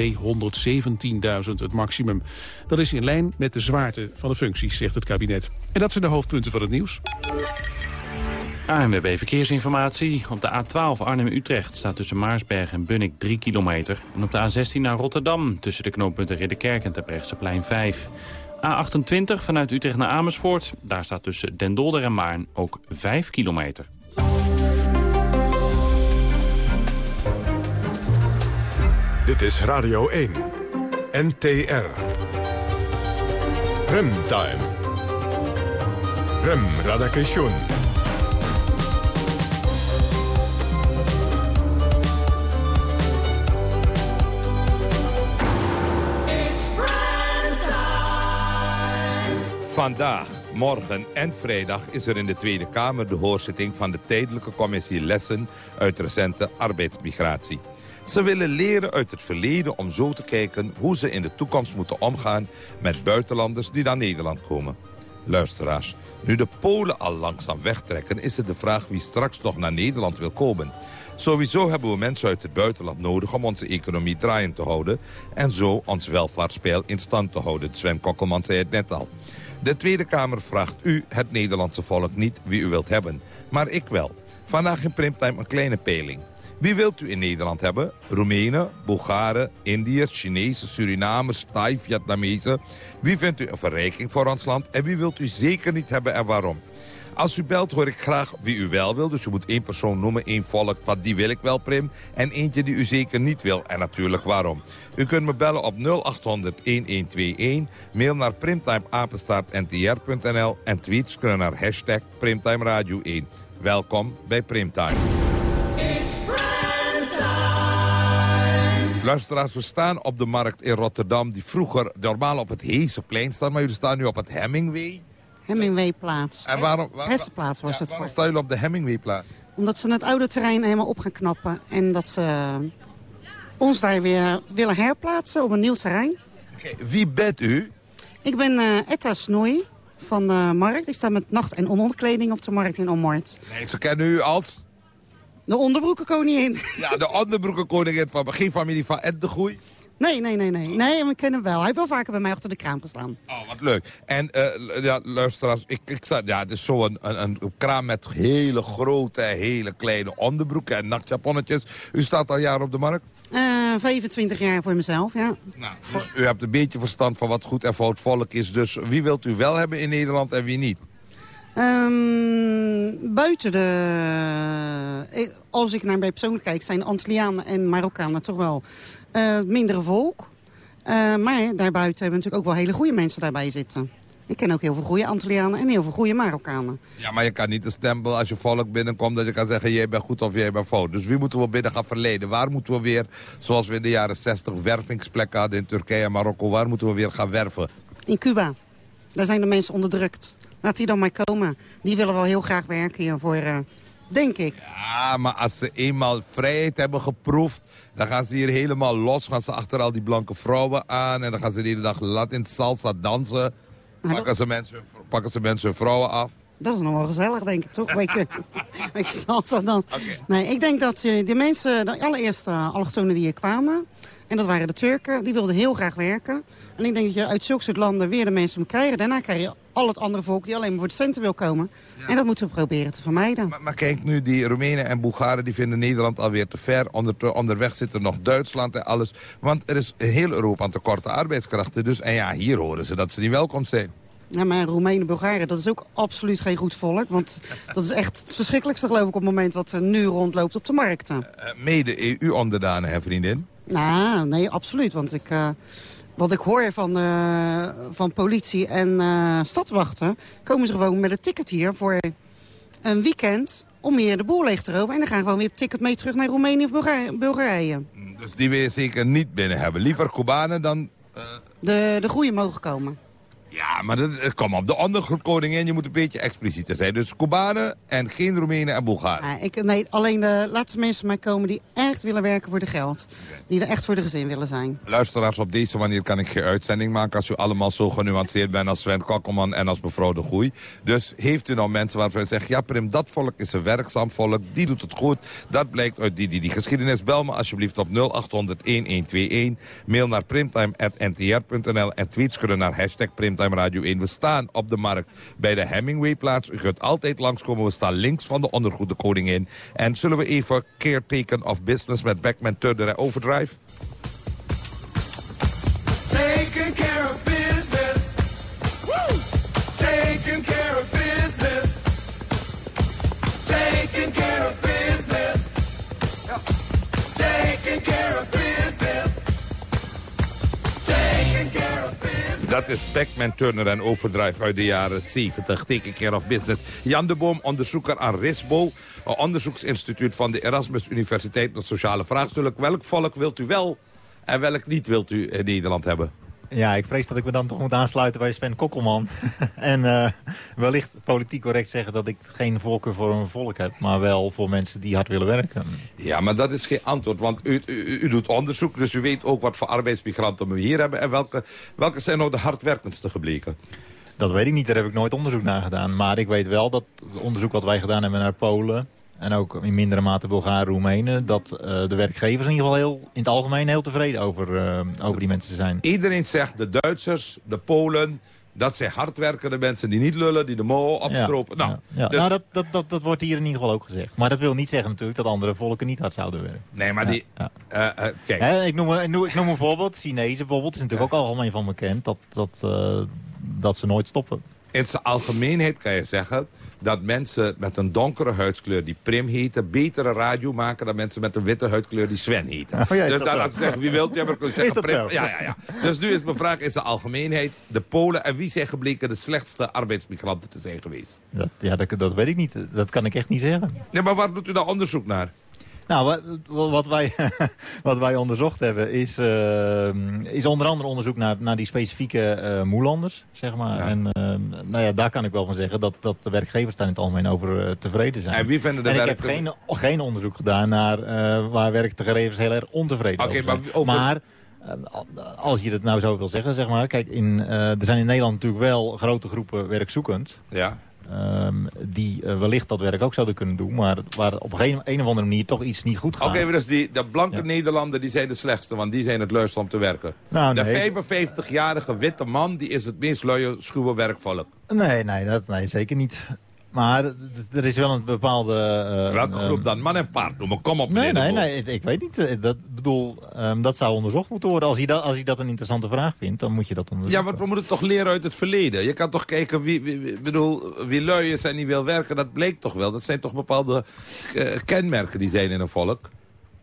het maximum. Dat is in lijn met de zwaarte van de functies, zegt het kabinet. En dat zijn de hoofdpunten van het nieuws. ANWB Verkeersinformatie. Op de A12 Arnhem-Utrecht staat tussen Maarsberg en Bunnik 3 kilometer. En op de A16 naar Rotterdam tussen de knooppunten Ridderkerk en Terbrechtseplein 5. A28 vanuit Utrecht naar Amersfoort. Daar staat tussen Den Dolder en Maarn ook 5 kilometer. Dit is Radio 1. NTR. Remtime. Rem Radakation. Vandaag, morgen en vrijdag is er in de Tweede Kamer de hoorzitting van de tijdelijke commissie Lessen uit recente arbeidsmigratie. Ze willen leren uit het verleden om zo te kijken hoe ze in de toekomst moeten omgaan met buitenlanders die naar Nederland komen. Luisteraars, nu de Polen al langzaam wegtrekken is het de vraag wie straks nog naar Nederland wil komen. Sowieso hebben we mensen uit het buitenland nodig om onze economie draaiend te houden... en zo ons welvaartspeil in stand te houden. Sven Kokkelman zei het net al. De Tweede Kamer vraagt u, het Nederlandse volk, niet wie u wilt hebben. Maar ik wel. Vandaag in Primtime een kleine peiling. Wie wilt u in Nederland hebben? Roemenen, Bulgaren, Indiërs, Chinezen, Surinamers, Thai, Vietnamezen. Wie vindt u een verrijking voor ons land en wie wilt u zeker niet hebben en waarom? Als u belt hoor ik graag wie u wel wil. Dus u moet één persoon noemen, één volk, van die wil ik wel, Prim. En eentje die u zeker niet wil. En natuurlijk waarom. U kunt me bellen op 0800-1121. Mail naar primtimeapenstaartntr.nl. En tweets kunnen naar hashtag Primtime Radio 1. Welkom bij Primtime. Luisteraars, we staan op de markt in Rotterdam... die vroeger normaal op het Heeseplein staat... maar jullie staan nu op het Hemingway. Hemingwayplaats. En waarom, waar, Hessenplaats was ja, het waarom voor. staan jullie op de Hemingwayplaats? Omdat ze het oude terrein helemaal op gaan knappen. En dat ze ons daar weer willen herplaatsen op een nieuw terrein. Oké, wie bent u? Ik ben eh Etta Snoei van de markt. Ik sta met nacht- en onderkleding op de markt in Ommoord. Nee, ze kennen u als... De onderbroekenkoningin. Ja, de onderbroekenkoningin van... Geen familie van Ed de Groei? Nee, nee, nee, nee. Nee, we kennen hem wel. Hij heeft wel vaker bij mij achter de kraam gestaan. Oh, wat leuk. En eh, ja, luisteraars, ik, ik zat, ja, het is zo'n een, een, een kraam met hele grote, hele kleine onderbroeken en nachtjaponnetjes. U staat al jaren op de markt? Eh 25 jaar voor mezelf, ja. Nou, dus u hebt een beetje verstand van wat goed en fout volk is. Dus wie wilt u wel hebben in Nederland en wie niet? Ehm, buiten de... eh, Als ik naar mij persoonlijk kijk, zijn Antillianen en Marokkanen toch wel eh, mindere volk. Eh, maar daarbuiten hebben we natuurlijk ook wel hele goede mensen daarbij zitten. Ik ken ook heel veel goede Antillianen en heel veel goede Marokkanen. Ja, maar je kan niet een stempel als je volk binnenkomt... dat je kan zeggen, jij bent goed of jij bent fout. Dus wie moeten we binnen gaan verleden? Waar moeten we weer, zoals we in de jaren 60 wervingsplekken hadden... in Turkije en Marokko, waar moeten we weer gaan werven? In Cuba, daar zijn de mensen onderdrukt. Laat die dan maar komen. Die willen wel heel graag werken hiervoor, eh, denk ik. Ja, maar als ze eenmaal vrijheid hebben geproefd... dan gaan ze hier helemaal los. Gaan ze achter al die blanke vrouwen aan. En dan gaan ze de hele dag Latin salsa dansen. Pakken ze mensen, pakken ze mensen hun vrouwen af. Dat is nog wel gezellig, denk ik, toch? Weet je, salsa dans. Nee, ik denk dat eh, de mensen, de allereerste allochtonen die hier kwamen... en dat waren de Turken, die wilden heel graag werken. En ik denk dat je uit zulke soort landen weer de mensen moet krijgen. Daarna krijg je al het andere volk die alleen maar voor de centen wil komen. En dat moeten we proberen te vermijden. Maar, maar kijk nu, die Roemenen en Bulgaren die vinden Nederland alweer te ver. Onder, onderweg zit er nog Duitsland en alles. Want er is heel Europa aan tekorten arbeidskrachten. Dus en ja, hier horen ze dat ze niet welkom zijn. Ja, maar Roemenen, Bulgaren, dat is ook absoluut geen goed volk. Want dat is echt het verschrikkelijkste, geloof ik, op het moment wat er nu rondloopt op de markten. Eh, mede EU-onderdanen, hè vriendin? Nou, nee, absoluut. Want ik, eh, wat ik hoor van, eh, van politie en eh, stadswachten... komen ze gewoon met een ticket hier voor een weekend om hier de boel leeg te roven. En dan gaan gewoon weer het ticket mee terug naar Roemenië of Bulga- Bulgarije. Dus die wil je zeker niet binnen hebben. Liever Cubanen dan... De, de goede mogen komen. Ja, maar dat, eh, kom op, de ondergroep koningin, je moet een beetje explicieter zijn. Dus Cubanen en geen Roemenen en Bulgaren. Ik, nee, alleen de laatste mensen mij komen die echt willen werken voor de geld. Die er echt voor de gezin willen zijn. Luisteraars, op deze manier kan ik geen uitzending maken... als u allemaal zo genuanceerd bent als Sven Kokkelman en als mevrouw de Goei. Dus heeft u nou mensen waarvan u zegt... ja, Prim, dat volk is een werkzaam volk, die doet het goed. Dat blijkt uit die, die, die geschiedenis. Bel me alsjeblieft op 0800-1121. Mail naar primtime.ntr.nl en tweets kunnen naar hashtag Primtime Radio 1. We staan op de markt bij de Hemingwayplaats. U kunt altijd langskomen. We staan links van de ondergoede koningin. En zullen we even caretaken of business met Backman Turner Overdrive? Dat is Beckman Turner en Overdrive uit de jaren 70. Take care of business. Jan de Boom, onderzoeker aan RISBO. Onderzoeksinstituut van de Erasmus Universiteit naar Sociale Vraagstukken. Welk volk wilt u wel en welk niet wilt u in Nederland hebben? Ja, ik vrees dat ik me dan toch moet aansluiten bij Sven Kokkelman. en eh, wellicht politiek correct zeggen dat ik geen voorkeur voor een volk heb... maar wel voor mensen die hard willen werken. Ja, maar dat is geen antwoord, want u, u, u doet onderzoek... dus u weet ook wat voor arbeidsmigranten we hier hebben... en welke, welke zijn nou de hardwerkendste gebleken? Dat weet ik niet, daar heb ik nooit onderzoek naar gedaan. Maar ik weet wel dat het onderzoek wat wij gedaan hebben naar Polen... en ook in mindere mate Bulgaren, Roemenen... dat eh, de werkgevers in ieder geval heel, in het algemeen heel tevreden over, eh, over die mensen zijn. Iedereen zegt de Duitsers, de Polen... dat zijn hardwerkende mensen die niet lullen, die de mol opstropen. nou, Ja, dus- nou, dat, dat, dat, dat wordt hier in ieder geval ook gezegd. Maar dat wil niet zeggen natuurlijk dat andere volken niet hard zouden werken. Nee, maar die... eh, kijk, Hè, ik, noem, een- ik, noem, ik noem een voorbeeld. Chinezen bijvoorbeeld is natuurlijk ook algemeen van bekend dat, dat, dat ze nooit stoppen. In zijn algemeenheid kan je zeggen... dat mensen met een donkere huidskleur die Prim heten... betere radio maken dan mensen met een witte huidskleur die Sven heten. Oh ja, dus dan als je zegt, wie wilt je zeggen Is dat Prim. Ja, ja, ja. Dus nu is mijn vraag in zijn algemeenheid... de Polen en wie zijn gebleken de slechtste arbeidsmigranten te zijn geweest? Dat, ja, dat, dat weet ik niet. Dat kan ik echt niet zeggen. Nee, maar waar doet u daar onderzoek naar? Nou, wat, wij, wat wij onderzocht hebben is, eh, is onder andere onderzoek naar, naar die specifieke eh moelanders, zeg maar. En eh, nou ja, daar kan ik wel van zeggen dat, dat de werkgevers daar in het algemeen over eh, tevreden zijn. En wie vinden de en ik heb geen, geen onderzoek gedaan naar waar werkgevers heel erg ontevreden over maar zijn. Maar eh, als je het nou zo wil zeggen, zeg maar. Kijk, in, er zijn in Nederland natuurlijk wel grote groepen werkzoekend. Ja. Ehm, die eh, wellicht dat werk ook zouden kunnen doen. Maar waar op een, een, of andere manier toch iets niet goed gaat. Oké, maar dus die, de blanke Nederlander die zijn de slechtste, want die zijn het luist om te werken. Nou, de nee. 55-jarige witte man die is het meest luie, schuwe werkvolk. Nee, nee, dat, nee, zeker niet. Maar er is wel een bepaalde... eh, Welke groep dan? Man en paard noemen, kom op Nee, meneer nee, nee, ik, weet niet. Eh, Dat, bedoel, ehm, dat zou onderzocht moeten worden. Als je, dat, als je dat een interessante vraag vindt, dan moet je dat Ja, onderzoeken. want we moeten toch leren uit het verleden. Je kan toch kijken wie, wie, wie- bedoel, wie lui is en niet wil werken. Dat bleek toch wel. Dat zijn toch bepaalde eh, kenmerken die zijn in een volk.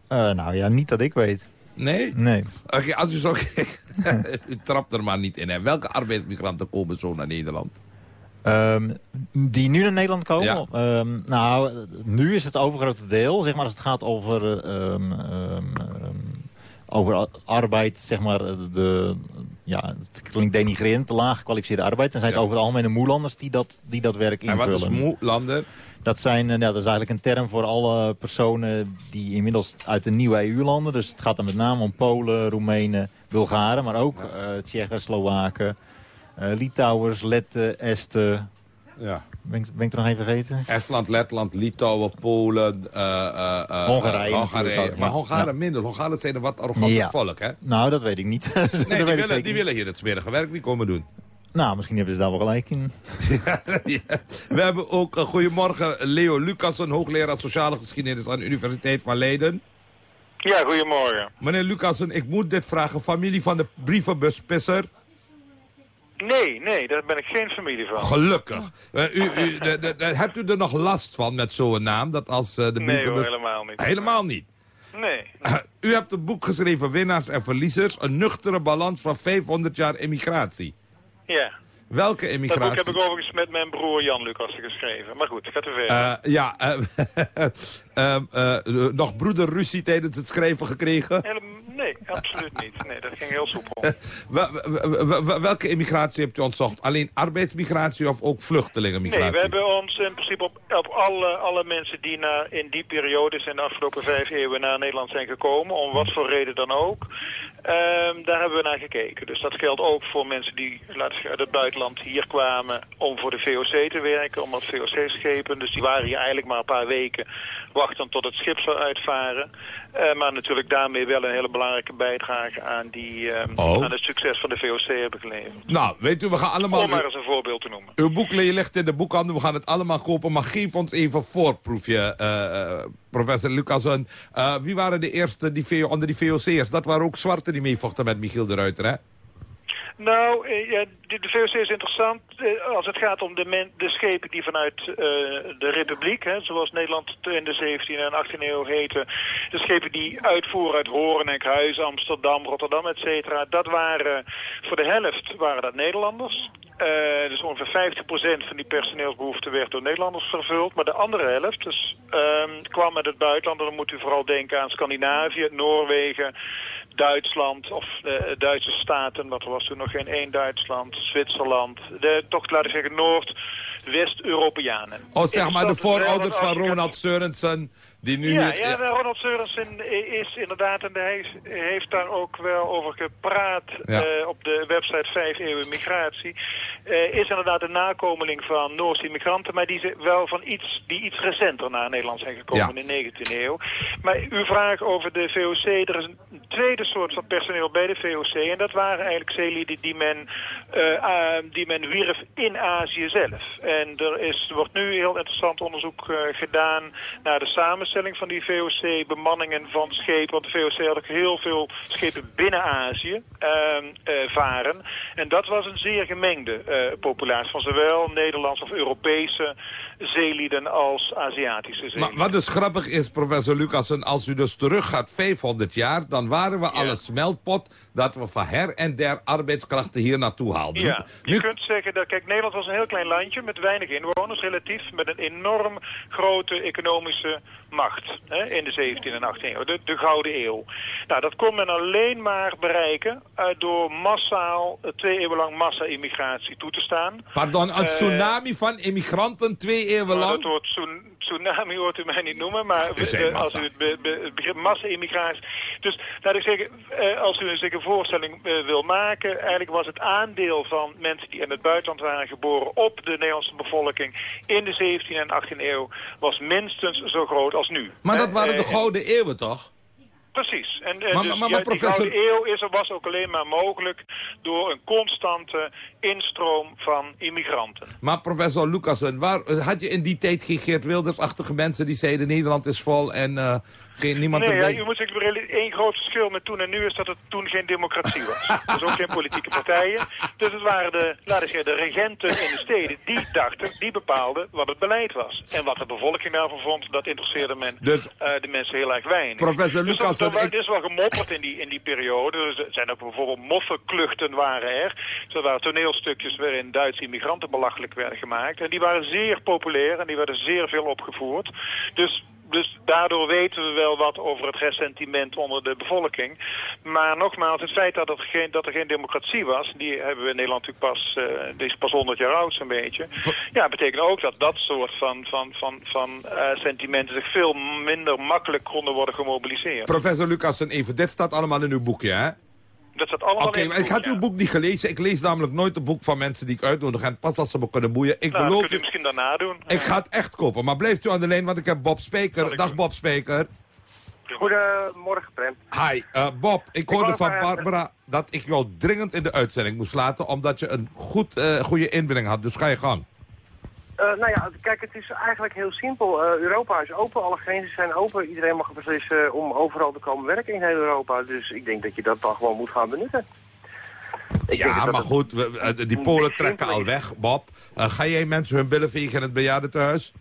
Eh, nou ja, niet dat ik weet. Nee? Nee. Oké, als u zo kijkt, u trapt er maar niet in. Hè. Welke arbeidsmigranten komen zo naar Nederland? Ehm, die nu naar Nederland komen? Ja. Ehm, nou, nu is het overgrote deel, zeg maar, als het gaat over, ehm, over arbeid, zeg maar, de, ja, het klinkt denigrerend, te laag gekwalificeerde arbeid. Dan zijn het over het algemeen de moelanders die dat, die dat werk En invullen. wat is moelander? Dat, zijn, eh, ja, dat is eigenlijk een term voor alle personen die inmiddels uit de nieuwe EU-landen... dus het gaat dan met name om Polen, Roemenen, Bulgaren... maar ook eh Tsjechen, Slowaken, eh, Litouwers, Letten, Esten... Ja. Ben, ik- ben ik er nog even vergeten? Estland, Letland, Litouwen, Polen, eh, eh, eh, Hongarije eh, ook, Maar. Hongaren Ja. minder. Hongaren zijn een wat arrogant Ja. volk, hè? Nou, dat weet ik niet. Dat Nee, weet die ik willen, die niet. willen hier het smerige werk niet komen doen. Nou, misschien hebben ze daar wel gelijk in. We hebben ook een goedemorgen Leo Lucassen, hoogleraar sociale geschiedenis aan de Universiteit van Leiden. Ja, goedemorgen. Meneer Lucassen, ik moet dit vragen. Familie van de brievenbuspisser? Nee, nee, daar ben ik geen familie van. Gelukkig. Eh, u, u, de- de- de- hebt u er nog last van met zo'n naam? Dat als eh, de Nee hoor, helemaal niet. Helemaal niet. Nee. U hebt een boek geschreven, Winnaars en Verliezers. Een nuchtere balans van 500 jaar emigratie. Ja. Welke Dat emigratie? boek heb ik overigens met mijn broer Jan Lucassen geschreven. Maar goed, gaat te ver. Eh, ja, eh, ehm, eh, nog broederruzie tijdens het schrijven gekregen? Nee, absoluut niet. Nee, dat ging heel soepel. Wel- wel- wel- wel- Welke immigratie hebt u ontzocht? Alleen arbeidsmigratie of ook vluchtelingenmigratie? Nee, we hebben ons in principe op, op alle, alle mensen die na, in die periodes in de afgelopen vijf eeuwen naar Nederland zijn gekomen, om wat voor reden dan ook, ehm, daar hebben we naar gekeken. Dus dat geldt ook voor mensen die laten we zeggen, uit het buitenland hier kwamen om voor de VOC te werken, om als VOC-schepen. Dus die waren hier eigenlijk maar een paar weken wachten tot het schip zou uitvaren. Eh, maar natuurlijk daarmee wel een hele belangrijke bijdrage aan, die, ehm, Oh. aan het succes van de VOC hebben geleverd. Nou, weet u, we gaan allemaal... Om maar eens een voorbeeld te noemen. Uw boek ligt in de boekhandel, we gaan het allemaal kopen. Maar geef ons even een voorproefje, eh, professor Lucassen. Wie waren de eerste die, onder die VOC'ers? Dat waren ook zwarte die meevochten met Michiel de Ruiter, hè? Nou, eh, ja, de, de VOC is interessant eh, als het gaat om de, men, de schepen die vanuit eh, de Republiek, hè, zoals Nederland in de 17e en 18e eeuw heette, de schepen die uitvoeren uit Hoorn, Enkhuizen, Amsterdam, Rotterdam, et cetera, dat waren voor de helft waren dat Nederlanders. Dus ongeveer 50% van die personeelsbehoefte werd door Nederlanders vervuld. Maar de andere helft dus, ehm, kwam uit het buitenland. En dan moet u vooral denken aan Scandinavië, Noorwegen, Duitsland of de Duitse staten. Want er was toen nog geen één Duitsland, Zwitserland. De, toch, laten we zeggen, Noord-West-Europeanen. Oh, zeg maar de voorouders van Ronald Sørensen, die nu... ja, hier- ja, Ronald Sørensen is inderdaad, en hij heeft, daar ook wel over gepraat Ja. eh, op de website 5 Eeuwen Migratie. Eh, is inderdaad een nakomeling van Noorse immigranten, maar die, ze- wel van iets, die iets recenter naar Nederland zijn gekomen Ja. in de 19e eeuw. Maar uw vraag over de VOC, er is een tweede soort van personeel bij de VOC. En dat waren eigenlijk zeelieden die men, eh, die men wierf in Azië zelf. En er is, er wordt nu heel interessant onderzoek gedaan naar de samenstelling van die VOC-bemanningen van schepen. Want de VOC had ook heel veel schepen binnen Azië ehm, eh, varen. En dat was een zeer gemengde eh, populatie van zowel Nederlandse of Europese zeelieden als Aziatische zeelieden. Maar wat dus grappig is, professor Lucassen, als u dus teruggaat 500 jaar... dan waren we al een smeltpot dat we van her en der arbeidskrachten hier naartoe haalden. Ja, je Nu, kunt zeggen dat, kijk, Nederland was een heel klein landje met weinig inwoners, relatief, met een enorm grote economische macht hè, in de 17e en 18e eeuw, de, de Gouden Eeuw. Nou, dat kon men alleen maar bereiken eh, door massaal, eh, twee eeuwen lang massa-immigratie toe te staan. pardon, een Eh, tsunami van immigranten twee eeuwen nou, dat tsunami hoort u mij niet noemen, maar eh, als u het, be- be- het begrip massa-immigratie... Dus laat ik zeggen, eh, als u een voorstelling eh, wil maken... eigenlijk was het aandeel van mensen die in het buitenland waren geboren... op de Nederlandse bevolking in de 17e en 18e eeuw... was minstens zo groot als nu. Maar dat Eh, waren de gouden eeuwen, toch? Precies. En, eh, Maar- dus, maar- maar ja, die professor- Gouden Eeuw is, er was ook alleen maar mogelijk... door een constante instroom van immigranten. Maar professor Lucassen, waar, had je in die tijd geen Geert Wilders-achtige mensen... die zeiden Nederland is vol en eh, geen, niemand Nee, ja, u moet zich één groot verschil met toen en nu is dat het toen geen democratie was. dus ook geen politieke partijen. Dus het waren de, laten we zeggen, de regenten in de steden die dachten, die bepaalden wat het beleid was. En wat de bevolking daarvan vond, dat interesseerde men Dus- eh, de mensen heel erg weinig. Professor dus ik- er is wel gemopperd in die, in die periode. Dus er zijn ook bijvoorbeeld moffenkluchten waren er. Dus dat waren toneelstukjes waarin Duitse immigranten belachelijk werden gemaakt. En die waren zeer populair en die werden zeer veel opgevoerd. Dus dus daardoor weten we wel wat over het ressentiment onder de bevolking. Maar nogmaals, het feit dat er geen, dat er geen democratie was, die hebben we in Nederland natuurlijk pas, eh, die is pas 100 jaar oud zo'n beetje. Ja, betekent ook dat dat soort van, van, van, van eh, sentimenten zich veel minder makkelijk konden worden gemobiliseerd. Professor Lucassen, even, dit staat allemaal in uw boekje, hè? Dat staat allemaal Oké, ik had uw boek niet gelezen. Ik lees namelijk nooit een boek van mensen die ik uitnodig. En pas als ze me kunnen boeien. Ik Nou, dat beloof kunt u u, misschien daarna doen. ik ga het echt kopen. Maar blijft u aan de lijn, want ik heb Bob Speker. Dag Bob Speker. Goedemorgen, Prem. Hi, eh, Bob. Ik hoorde van Barbara dat ik jou dringend in de uitzending moest laten... omdat je een goed, eh, goede inbreng had. Dus ga je gang. Eh, nou ja, kijk, het is eigenlijk heel simpel. Eh, Europa is open, alle grenzen zijn open. Iedereen mag beslissen om overal te komen werken in heel Europa. Dus ik denk dat je dat dan gewoon moet gaan benutten. Ik ja, maar goed, we- die Polen trekken al weg, Bob. Eh, ga jij mensen hun billen vegen in het bejaardentehuis?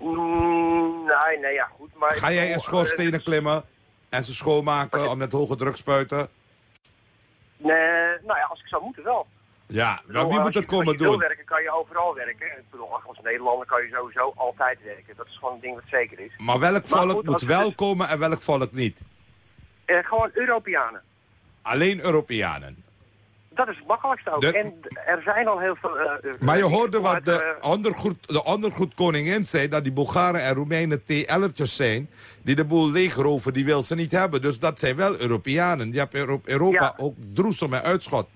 Mm, nee, nee, ja, goed. Maar Ga jij in schoorstenen klimmen en ze schoonmaken om met hoge druk spuiten? Nee, nou ja, als ik zou moeten wel. Ja, maar wie als moet het komen Als je wil doen? werken, kan je overal werken. Ik bedoel, als Nederlander kan je sowieso altijd werken. Dat is gewoon een ding wat zeker is. Maar welk Maar volk goed, moet wel dus- komen en welk volk niet? Eh, gewoon Europeanen. Alleen Europeanen. Dat is het makkelijkste ook. De- En er zijn al heel veel... eh, Maar je hoorde wat de, eh, ondergoed, de ondergoedkoningin zei... dat die Bulgaren en Roemenen TL'ertjes zijn... die de boel leegroven, die wil ze niet hebben. Dus dat zijn wel Europeanen. Je hebt Euro- Europa Ja. ook droesel met uitschot.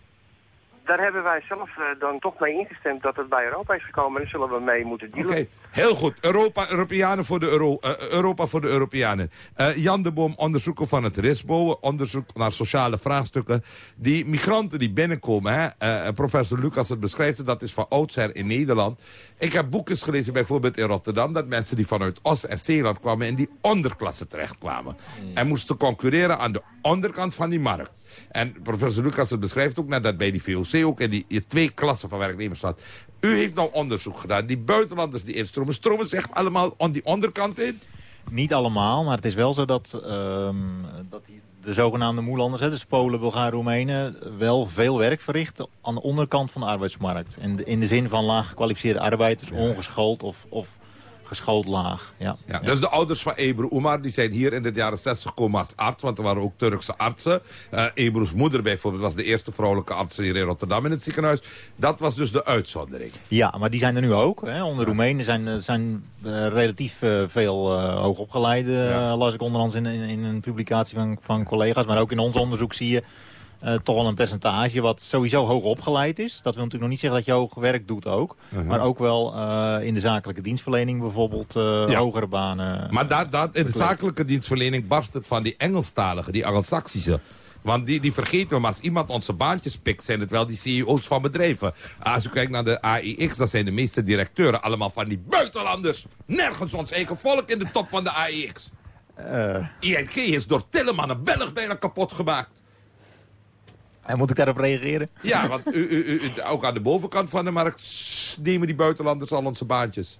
Daar hebben wij zelf eh, dan toch mee ingestemd dat het bij Europa is gekomen. En daar zullen we mee moeten dealen. Oké, heel goed. Europa, Europeanen voor de Euro, eh, Europa voor de Europeanen. Eh, Jan de Boom, onderzoeker van het RISBO, onderzoek naar sociale vraagstukken. Die migranten die binnenkomen, hè, eh, professor Lucas het beschrijft, dat is van oudsher in Nederland. Ik heb boekjes gelezen, bijvoorbeeld in Rotterdam, dat mensen die vanuit Oost- en Zeeland kwamen in die onderklasse terechtkwamen. En moesten concurreren aan de onderkant van die markt. En professor Lucas het beschrijft ook net dat bij die VOC ook in die, twee klassen van werknemers staat. U heeft nou onderzoek gedaan. Die buitenlanders die instromen, stromen ze echt allemaal aan die onderkant in? Niet allemaal, maar het is wel zo dat, ehm, dat die, de zogenaamde moelanders, hè, dus Polen, Bulgaren, Roemenen, wel veel werk verrichten aan de onderkant van de arbeidsmarkt. En de- in de zin van laag gekwalificeerde arbeiders, ongeschoold of, of geschoold laag. Ja. Ja, Dus de ouders van Ebru Umar die zijn hier in de jaren 60 gekomen als arts. Want er waren ook Turkse artsen. Eh Ebru's moeder bijvoorbeeld was de eerste vrouwelijke arts hier in Rotterdam in het ziekenhuis. Dat was dus de uitzondering. Ja, maar die zijn er nu ook. Hè. Onder Roemenen zijn, eh, zijn eh, relatief veel eh hoogopgeleide, las ik onderhands in, in, in een publicatie van, van collega's. Maar ook in ons onderzoek zie je eh, toch wel een percentage wat sowieso hoog opgeleid is. Dat wil natuurlijk nog niet zeggen dat je hoog werk doet ook. Uh-huh. Maar ook wel eh, in de zakelijke dienstverlening bijvoorbeeld eh, Ja. hogere banen. Maar daar, daar, in de zakelijke dienstverlening barst het van die Engelstaligen, die Angelsaksische. Want die, die vergeten we, maar als iemand onze baantjes pikt... zijn het wel die CEO's van bedrijven. Als u kijkt naar de AIX, dan zijn de meeste directeuren... allemaal van die buitenlanders. Nergens ons eigen volk in de top van de AIX. ING is door Tilleman een Belg bijna kapot gemaakt. En moet ik daarop reageren? Ja, want u, u, u, ook aan de bovenkant van de markt... nemen die buitenlanders al onze baantjes.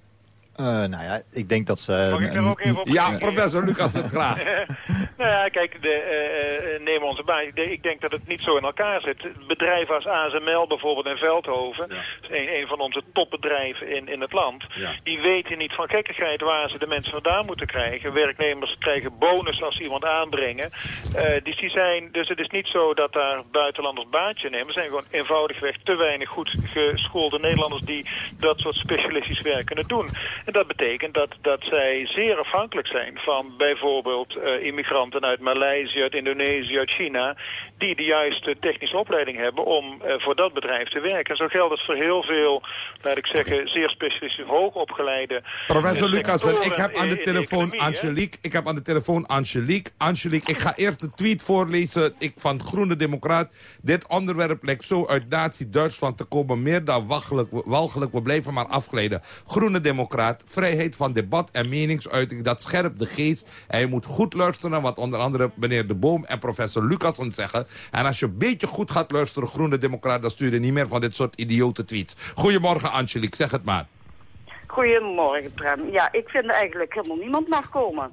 Eh, nou ja, ik denk dat ze... Mag ik daar ook even op Ja, professor Lucas, het graag. nou ja, kijk, de, eh, eh, neem onze baan. Ik denk- Ik denk dat het niet zo in elkaar zit. Bedrijven als ASML bijvoorbeeld in Veldhoven, dat is een, een van onze topbedrijven in, in het land, die weten niet van gekkigheid waar ze de mensen vandaan moeten krijgen. Werknemers krijgen bonus als ze iemand aanbrengen. Eh, dus, die zijn, dus het is niet zo dat daar buitenlanders baantje nemen. Er zijn gewoon eenvoudigweg te weinig goed geschoolde Nederlanders die dat soort specialistisch werk kunnen doen. En dat betekent dat, dat zij zeer afhankelijk zijn van bijvoorbeeld eh, immigranten uit Maleisië, uit Indonesië, uit China, die de juiste technische opleiding hebben om eh, voor dat bedrijf te werken. En zo geldt het voor heel veel, laat ik zeggen, zeer specialistisch hoogopgeleide Professor eh, Lucas, sectoren ik heb aan de telefoon economie. Angelique. Ik heb aan de telefoon Angelique. Angelique, ik ga eerst de tweet voorlezen ik, van Groene Democraat. Dit onderwerp lijkt zo uit Nazi-Duitsland te komen. Meer dan walgelijk, walgelijk, we blijven maar afglijden. Groene Democraat, vrijheid van debat en meningsuiting. Dat scherpt de geest. En je moet goed luisteren naar wat onder andere meneer De Boom en professor Lucas zeggen. En als je een beetje goed gaat luisteren, Groene Democraat... dan stuur je niet meer van dit soort idiote tweets. Goedemorgen Angelique, zeg het maar. Goedemorgen, Prem. Ja, ik vind eigenlijk helemaal niemand mag komen.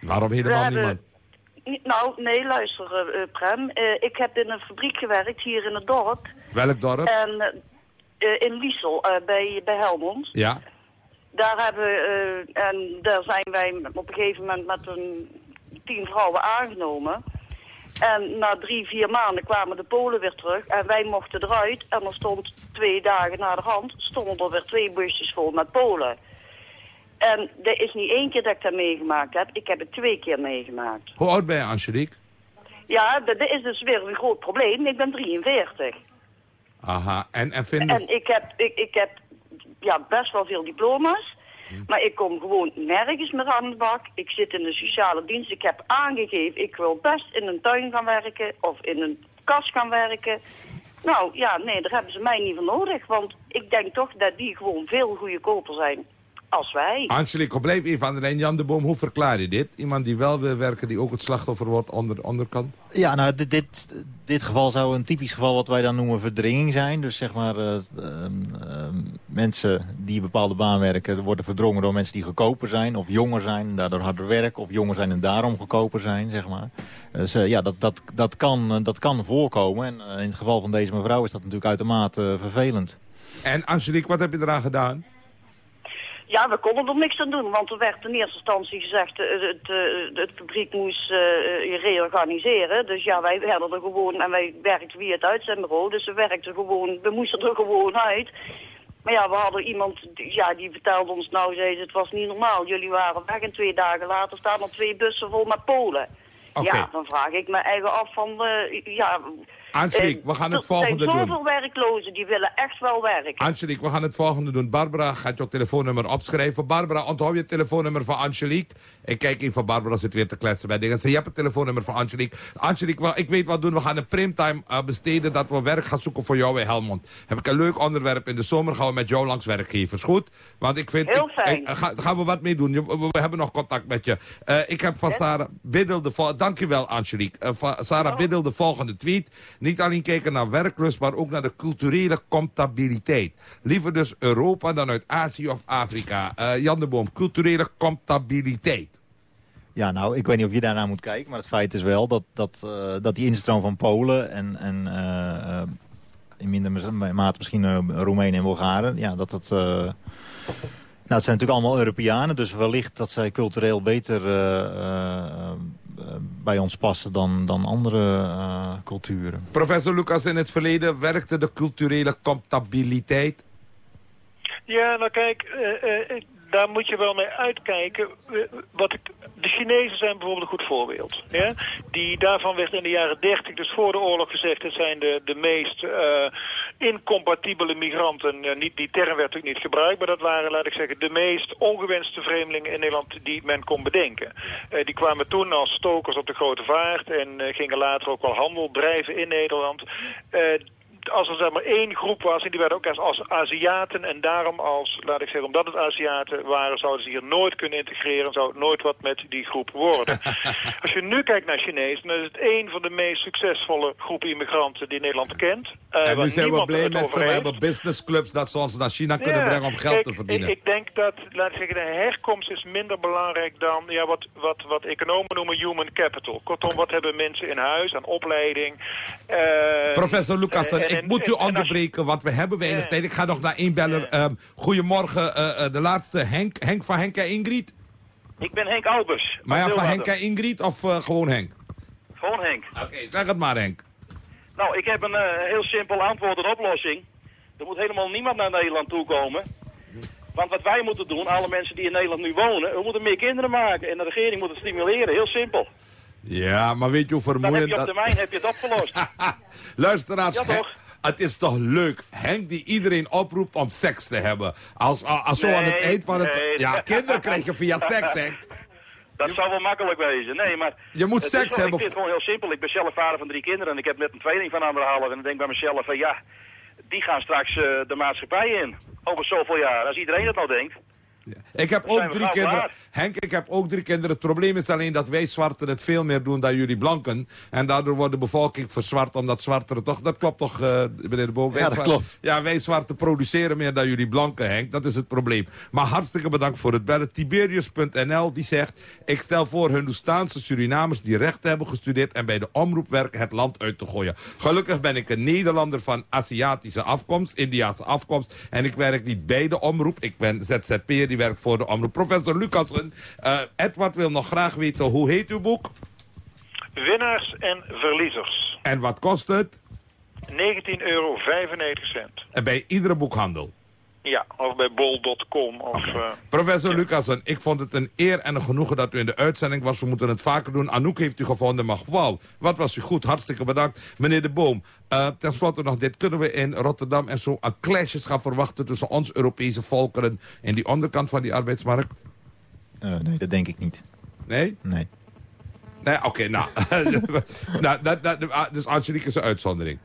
Waarom helemaal hebben- niemand? Nou, nee, luister, eh, eh, Prem. Eh, ik heb in een fabriek gewerkt hier in het dorp. Welk dorp? En in Liesel, eh, bij, bij Helmond. Ja. Daar hebben, eh, en daar zijn wij op een gegeven moment met een tien vrouwen aangenomen. En na drie, vier maanden kwamen de Polen weer terug en wij mochten eruit. En er stond twee dagen na de hand, stonden er weer twee busjes vol met Polen. En dat is niet één keer dat ik dat meegemaakt heb, ik heb het twee keer meegemaakt. Hoe oud ben je, Angelique? Ja, dat is dus weer een groot probleem. Ik ben 43. Aha, en, en vinden... En ik heb, ik, ik heb ja, best wel veel diploma's. Maar ik kom gewoon nergens meer aan de bak. Ik zit in de sociale dienst. Ik heb aangegeven, ik wil best in een tuin gaan werken of in een kas gaan werken. Nou ja, nee, daar hebben ze mij niet voor nodig. Want ik denk toch dat die gewoon veel goedkoper zijn als wij. Angelique, even aan de lijn. Jan de Boom, hoe verklaar je dit? Iemand die wel wil werken, die ook het slachtoffer wordt onder de onderkant? Ja, nou, dit, dit, dit geval zou een typisch geval wat wij dan noemen verdringing zijn. Dus zeg maar, eh, ehm, ehm, mensen die een bepaalde baan werken... worden verdrongen door mensen die goedkoper zijn of jonger zijn... en daardoor harder werken of jonger zijn en daarom goedkoper zijn, zeg maar. Dus eh, ja, dat, dat, dat, kan, eh, dat kan voorkomen. En in het geval van deze mevrouw is dat natuurlijk uitermate vervelend. En Angelique, wat heb je eraan gedaan? Ja, we konden er niks aan doen, want er werd in eerste instantie gezegd, eh, het, eh, het fabriek moest eh, reorganiseren. Dus ja, wij werden er gewoon, en wij werkten via het uitzendbureau, dus we werkten gewoon, we moesten er gewoon uit. Maar ja, we hadden iemand, ja, die vertelde ons nou, zei ze, het was niet normaal. Jullie waren weg en twee dagen later staan er twee bussen vol met Polen. Ja, dan vraag ik me eigen af van, ja... Angelique, we gaan het er volgende zijn doen. zoveel werklozen, die willen echt wel werken. Angelique, we gaan het volgende doen. Barbara gaat jouw telefoonnummer opschrijven. Barbara, onthoud je telefoonnummer van Angelique. Ik kijk even, Barbara zit weer te kletsen bij dingen. Ze, je hebt het telefoonnummer van Angelique. Angelique, ik weet wat doen. We gaan een primetime eh, besteden dat we werk gaan zoeken voor jou in Helmond. Heb ik een leuk onderwerp. In de zomer gaan we met jou langs werkzegevers. Goed? Want ik vind... Heel fijn. ik- ga, gaan we wat mee doen. We, we hebben nog contact met je. Eh, ik heb van Sarah Biddel de Dankjewel, Angelique. Van Sarah Biddel de volgende tweet. Niet alleen kijken naar werklust, maar ook naar de culturele comptabiliteit. Liever dus Europa dan uit Azië of Afrika. Eh, Jan de Boom, culturele comptabiliteit. Ja, nou, ik weet niet of je daarnaar moet kijken, maar het feit is wel dat, dat, eh, dat die instroom van Polen en, en eh, in minder mate misschien Roemenen en Bulgaren, ja, dat eh, nou, het zijn natuurlijk allemaal Europeanen, dus wellicht dat zij cultureel beter bij ons passen dan, dan andere culturen. Professor Lucas, in het verleden werkte de culturele comptabiliteit. Ja, nou kijk, eh, eh, daar moet je wel mee uitkijken. Eh, Wat ik, de Chinezen zijn bijvoorbeeld een goed voorbeeld. Ja? Die, daarvan werd in de jaren 30, dus voor de oorlog gezegd... het zijn de, de meest eh, incompatibele migranten. Ja, niet, die term werd natuurlijk niet gebruikt... maar dat waren, laat ik zeggen, de meest ongewenste vreemdelingen in Nederland... die men kon bedenken. Eh, die kwamen toen als stokers op de grote vaart... en eh, gingen later ook wel handel drijven in Nederland... Als er zeg maar één groep was, en die werden ook als, als Aziaten en daarom als, laat ik zeggen, omdat het Aziaten waren, zouden ze hier nooit kunnen integreren, zou het nooit wat met die groep worden. als je nu kijkt naar Chinezen, dan is het één van de meest succesvolle groepen immigranten die Nederland kent. Eh, en nu zijn we blij met ze. We hebben businessclubs dat ze ons naar China kunnen brengen om geld te verdienen. Ik, ik denk dat, laat ik zeggen, de herkomst is minder belangrijk dan ja, wat, wat, wat economen noemen human capital. Kortom, wat hebben mensen in huis aan opleiding? eh, Professor en- ik moet u onderbreken, want we hebben weinig tijd. Ik ga nog naar één beller. Ehm, goedemorgen, eh, eh, de laatste Henk. Henk van Henk en Ingrid? Ik ben Henk Albers. Maar ja, van Henk en Ingrid of eh, gewoon Henk? Gewoon Henk. Oké, zeg het maar Henk. Nou, ik heb een heel simpel antwoord en oplossing. Er moet helemaal niemand naar Nederland toe komen. Want wat wij moeten doen, alle mensen die in Nederland nu wonen, we moeten meer kinderen maken. En de regering moet het stimuleren, heel simpel. Ja, maar weet je hoe Dan heb vermoeiend je op dat... termijn heb je het opgelost. Luisteraars, Ja, toch? Het is toch leuk. Henk die iedereen oproept om seks te hebben. Als, als, als zo aan het eind van het... nee. Ja, kinderen krijg je via seks, Henk. Dat zou wel makkelijk wezen. Nee, maar... Je moet seks wel- hebben. Ik vind het gewoon heel simpel. Ik ben zelf vader van drie kinderen en ik heb net een tweeling van anderhalf. En ik denk bij mezelf van ja, die gaan straks eh, de maatschappij in. Over zoveel jaar. Als iedereen dat nou denkt. Ik heb ook drie kinderen. Henk, ik heb ook drie kinderen. Het probleem is alleen dat wij zwarten het veel meer doen dan jullie blanken. En daardoor wordt de bevolking verzwart, omdat zwarteren toch... Dat klopt toch, eh, meneer de Boom? Wij Ja, dat klopt. Ja, wij zwarten produceren meer dan jullie blanken, Henk. Dat is het probleem. Maar hartstikke bedankt voor het bellen. Tiberius.nl die zegt... Ik stel voor Hindoestaanse Surinamers die rechten hebben gestudeerd... en bij de omroep werken het land uit te gooien. Gelukkig ben ik een Nederlander van Aziatische afkomst, Indiaanse afkomst. En ik werk niet bij de omroep. Ik ben ZZP'er die werkt voor de omroep. Professor Lucassen, uh, Edward wil nog graag weten, hoe heet uw boek? Winnaars en verliezers. En wat kost het? 19,95 euro. En bij iedere boekhandel? Ja, of bij bol.com. Of, okay. uh, Professor ja. Lucassen, ik vond het een eer en een genoegen dat u in de uitzending was. We moeten het vaker doen. Anouk heeft u gevonden, maar wauw, wat was u goed. Hartstikke bedankt. Meneer De Boom, uh, ten slotte nog dit. Kunnen we in Rotterdam en zo een clashes gaan verwachten... tussen ons Europese volkeren en die onderkant van die arbeidsmarkt? Uh, nee, dat denk ik niet. Nee? Nee. Nee, oké, okay, nou. nou dat, dat, dus Angelique is een uitzondering.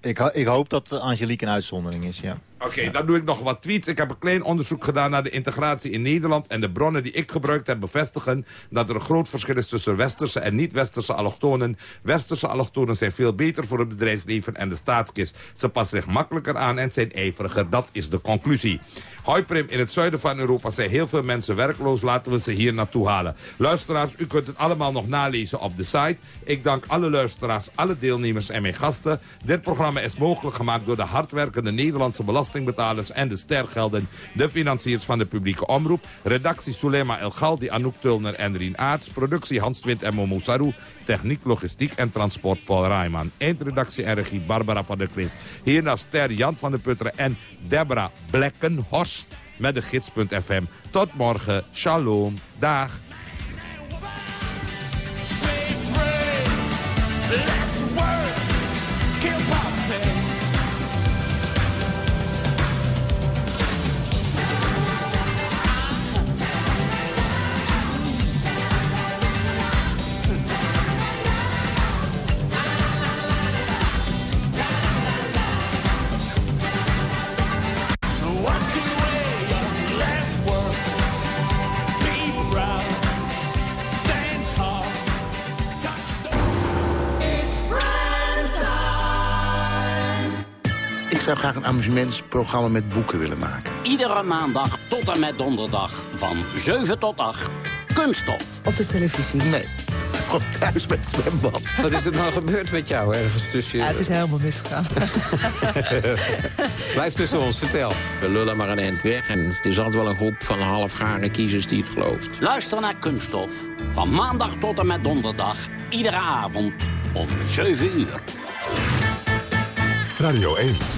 Ik, ik, hoop dat Angelique een uitzondering is, ja. Oké, dan doe ik nog wat tweets. Ik heb een klein onderzoek gedaan naar de integratie in Nederland... en de bronnen die ik gebruikt heb bevestigen... dat er een groot verschil is tussen westerse en niet-westerse allochtonen. Westerse allochtonen zijn veel beter voor het bedrijfsleven en de staatskist. Ze passen zich makkelijker aan en zijn ijveriger. Dat is de conclusie. Hoi Prim, in het zuiden van Europa zijn heel veel mensen werkloos. Laten we ze hier naartoe halen. Luisteraars, u kunt het allemaal nog nalezen op de site. Ik dank alle luisteraars, alle deelnemers en mijn gasten. Dit programma is mogelijk gemaakt door de hardwerkende Nederlandse belastingbetalers en de stergelden, de financiers van de publieke omroep. Redactie Sulema El Galdi, Anouk Tulner en Rien Aarts. Productie Hans Twint en Momo Sarou. Techniek, logistiek en transport Paul Rijman. Eindredactie en regie Barbara van der Klis. Hierna ster Jan van der Putteren en Deborah Blekkenhorst met de gids.fm. Tot morgen. Shalom. Dag. Amusementsprogramma met boeken willen maken. Iedere maandag tot en met donderdag van 7 tot 8. Kunststof. Op de televisie? Nee. Gewoon thuis met het zwembad. Wat is er nou gebeurd met jou ergens tussen... Ja, het is helemaal misgegaan. Blijf tussen ons, vertel. We lullen maar een eind weg en het is altijd wel een groep van halfgare kiezers die het gelooft. Luister naar Kunststof. Van maandag tot en met donderdag. Iedere avond om 7 uur. Radio 1.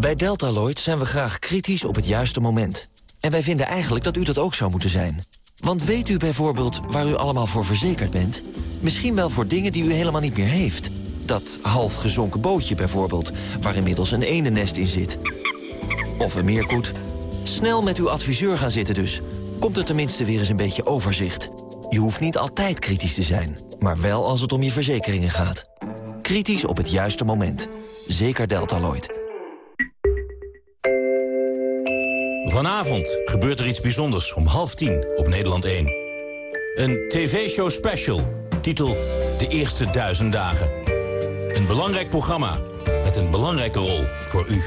Bij Deltaloid zijn we graag kritisch op het juiste moment. En wij vinden eigenlijk dat u dat ook zou moeten zijn. Want weet u bijvoorbeeld waar u allemaal voor verzekerd bent? Misschien wel voor dingen die u helemaal niet meer heeft. Dat half gezonken bootje bijvoorbeeld, waar inmiddels een eenennest in zit. Of een meerkoet. Snel met uw adviseur gaan zitten dus. Komt er tenminste weer eens een beetje overzicht. Je hoeft niet altijd kritisch te zijn, maar wel als het om je verzekeringen gaat. Kritisch op het juiste moment. Zeker Deltaloid. Vanavond gebeurt er iets bijzonders om half tien op Nederland 1. Een tv-show special, titel De Eerste Duizend Dagen. Een belangrijk programma met een belangrijke rol voor u.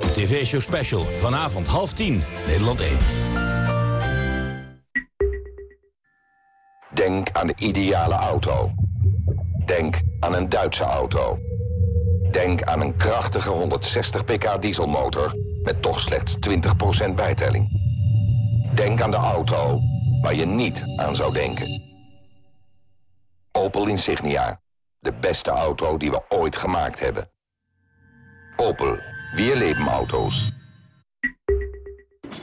De tv-show special, vanavond half tien, Nederland 1. Denk aan de ideale auto. Denk aan een Duitse auto. Denk aan een krachtige 160 pk dieselmotor met toch slechts 20% bijtelling. Denk aan de auto waar je niet aan zou denken. Opel Insignia. De beste auto die we ooit gemaakt hebben. Opel. Weer leven auto's.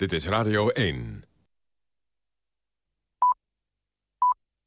Dit is Radio 1.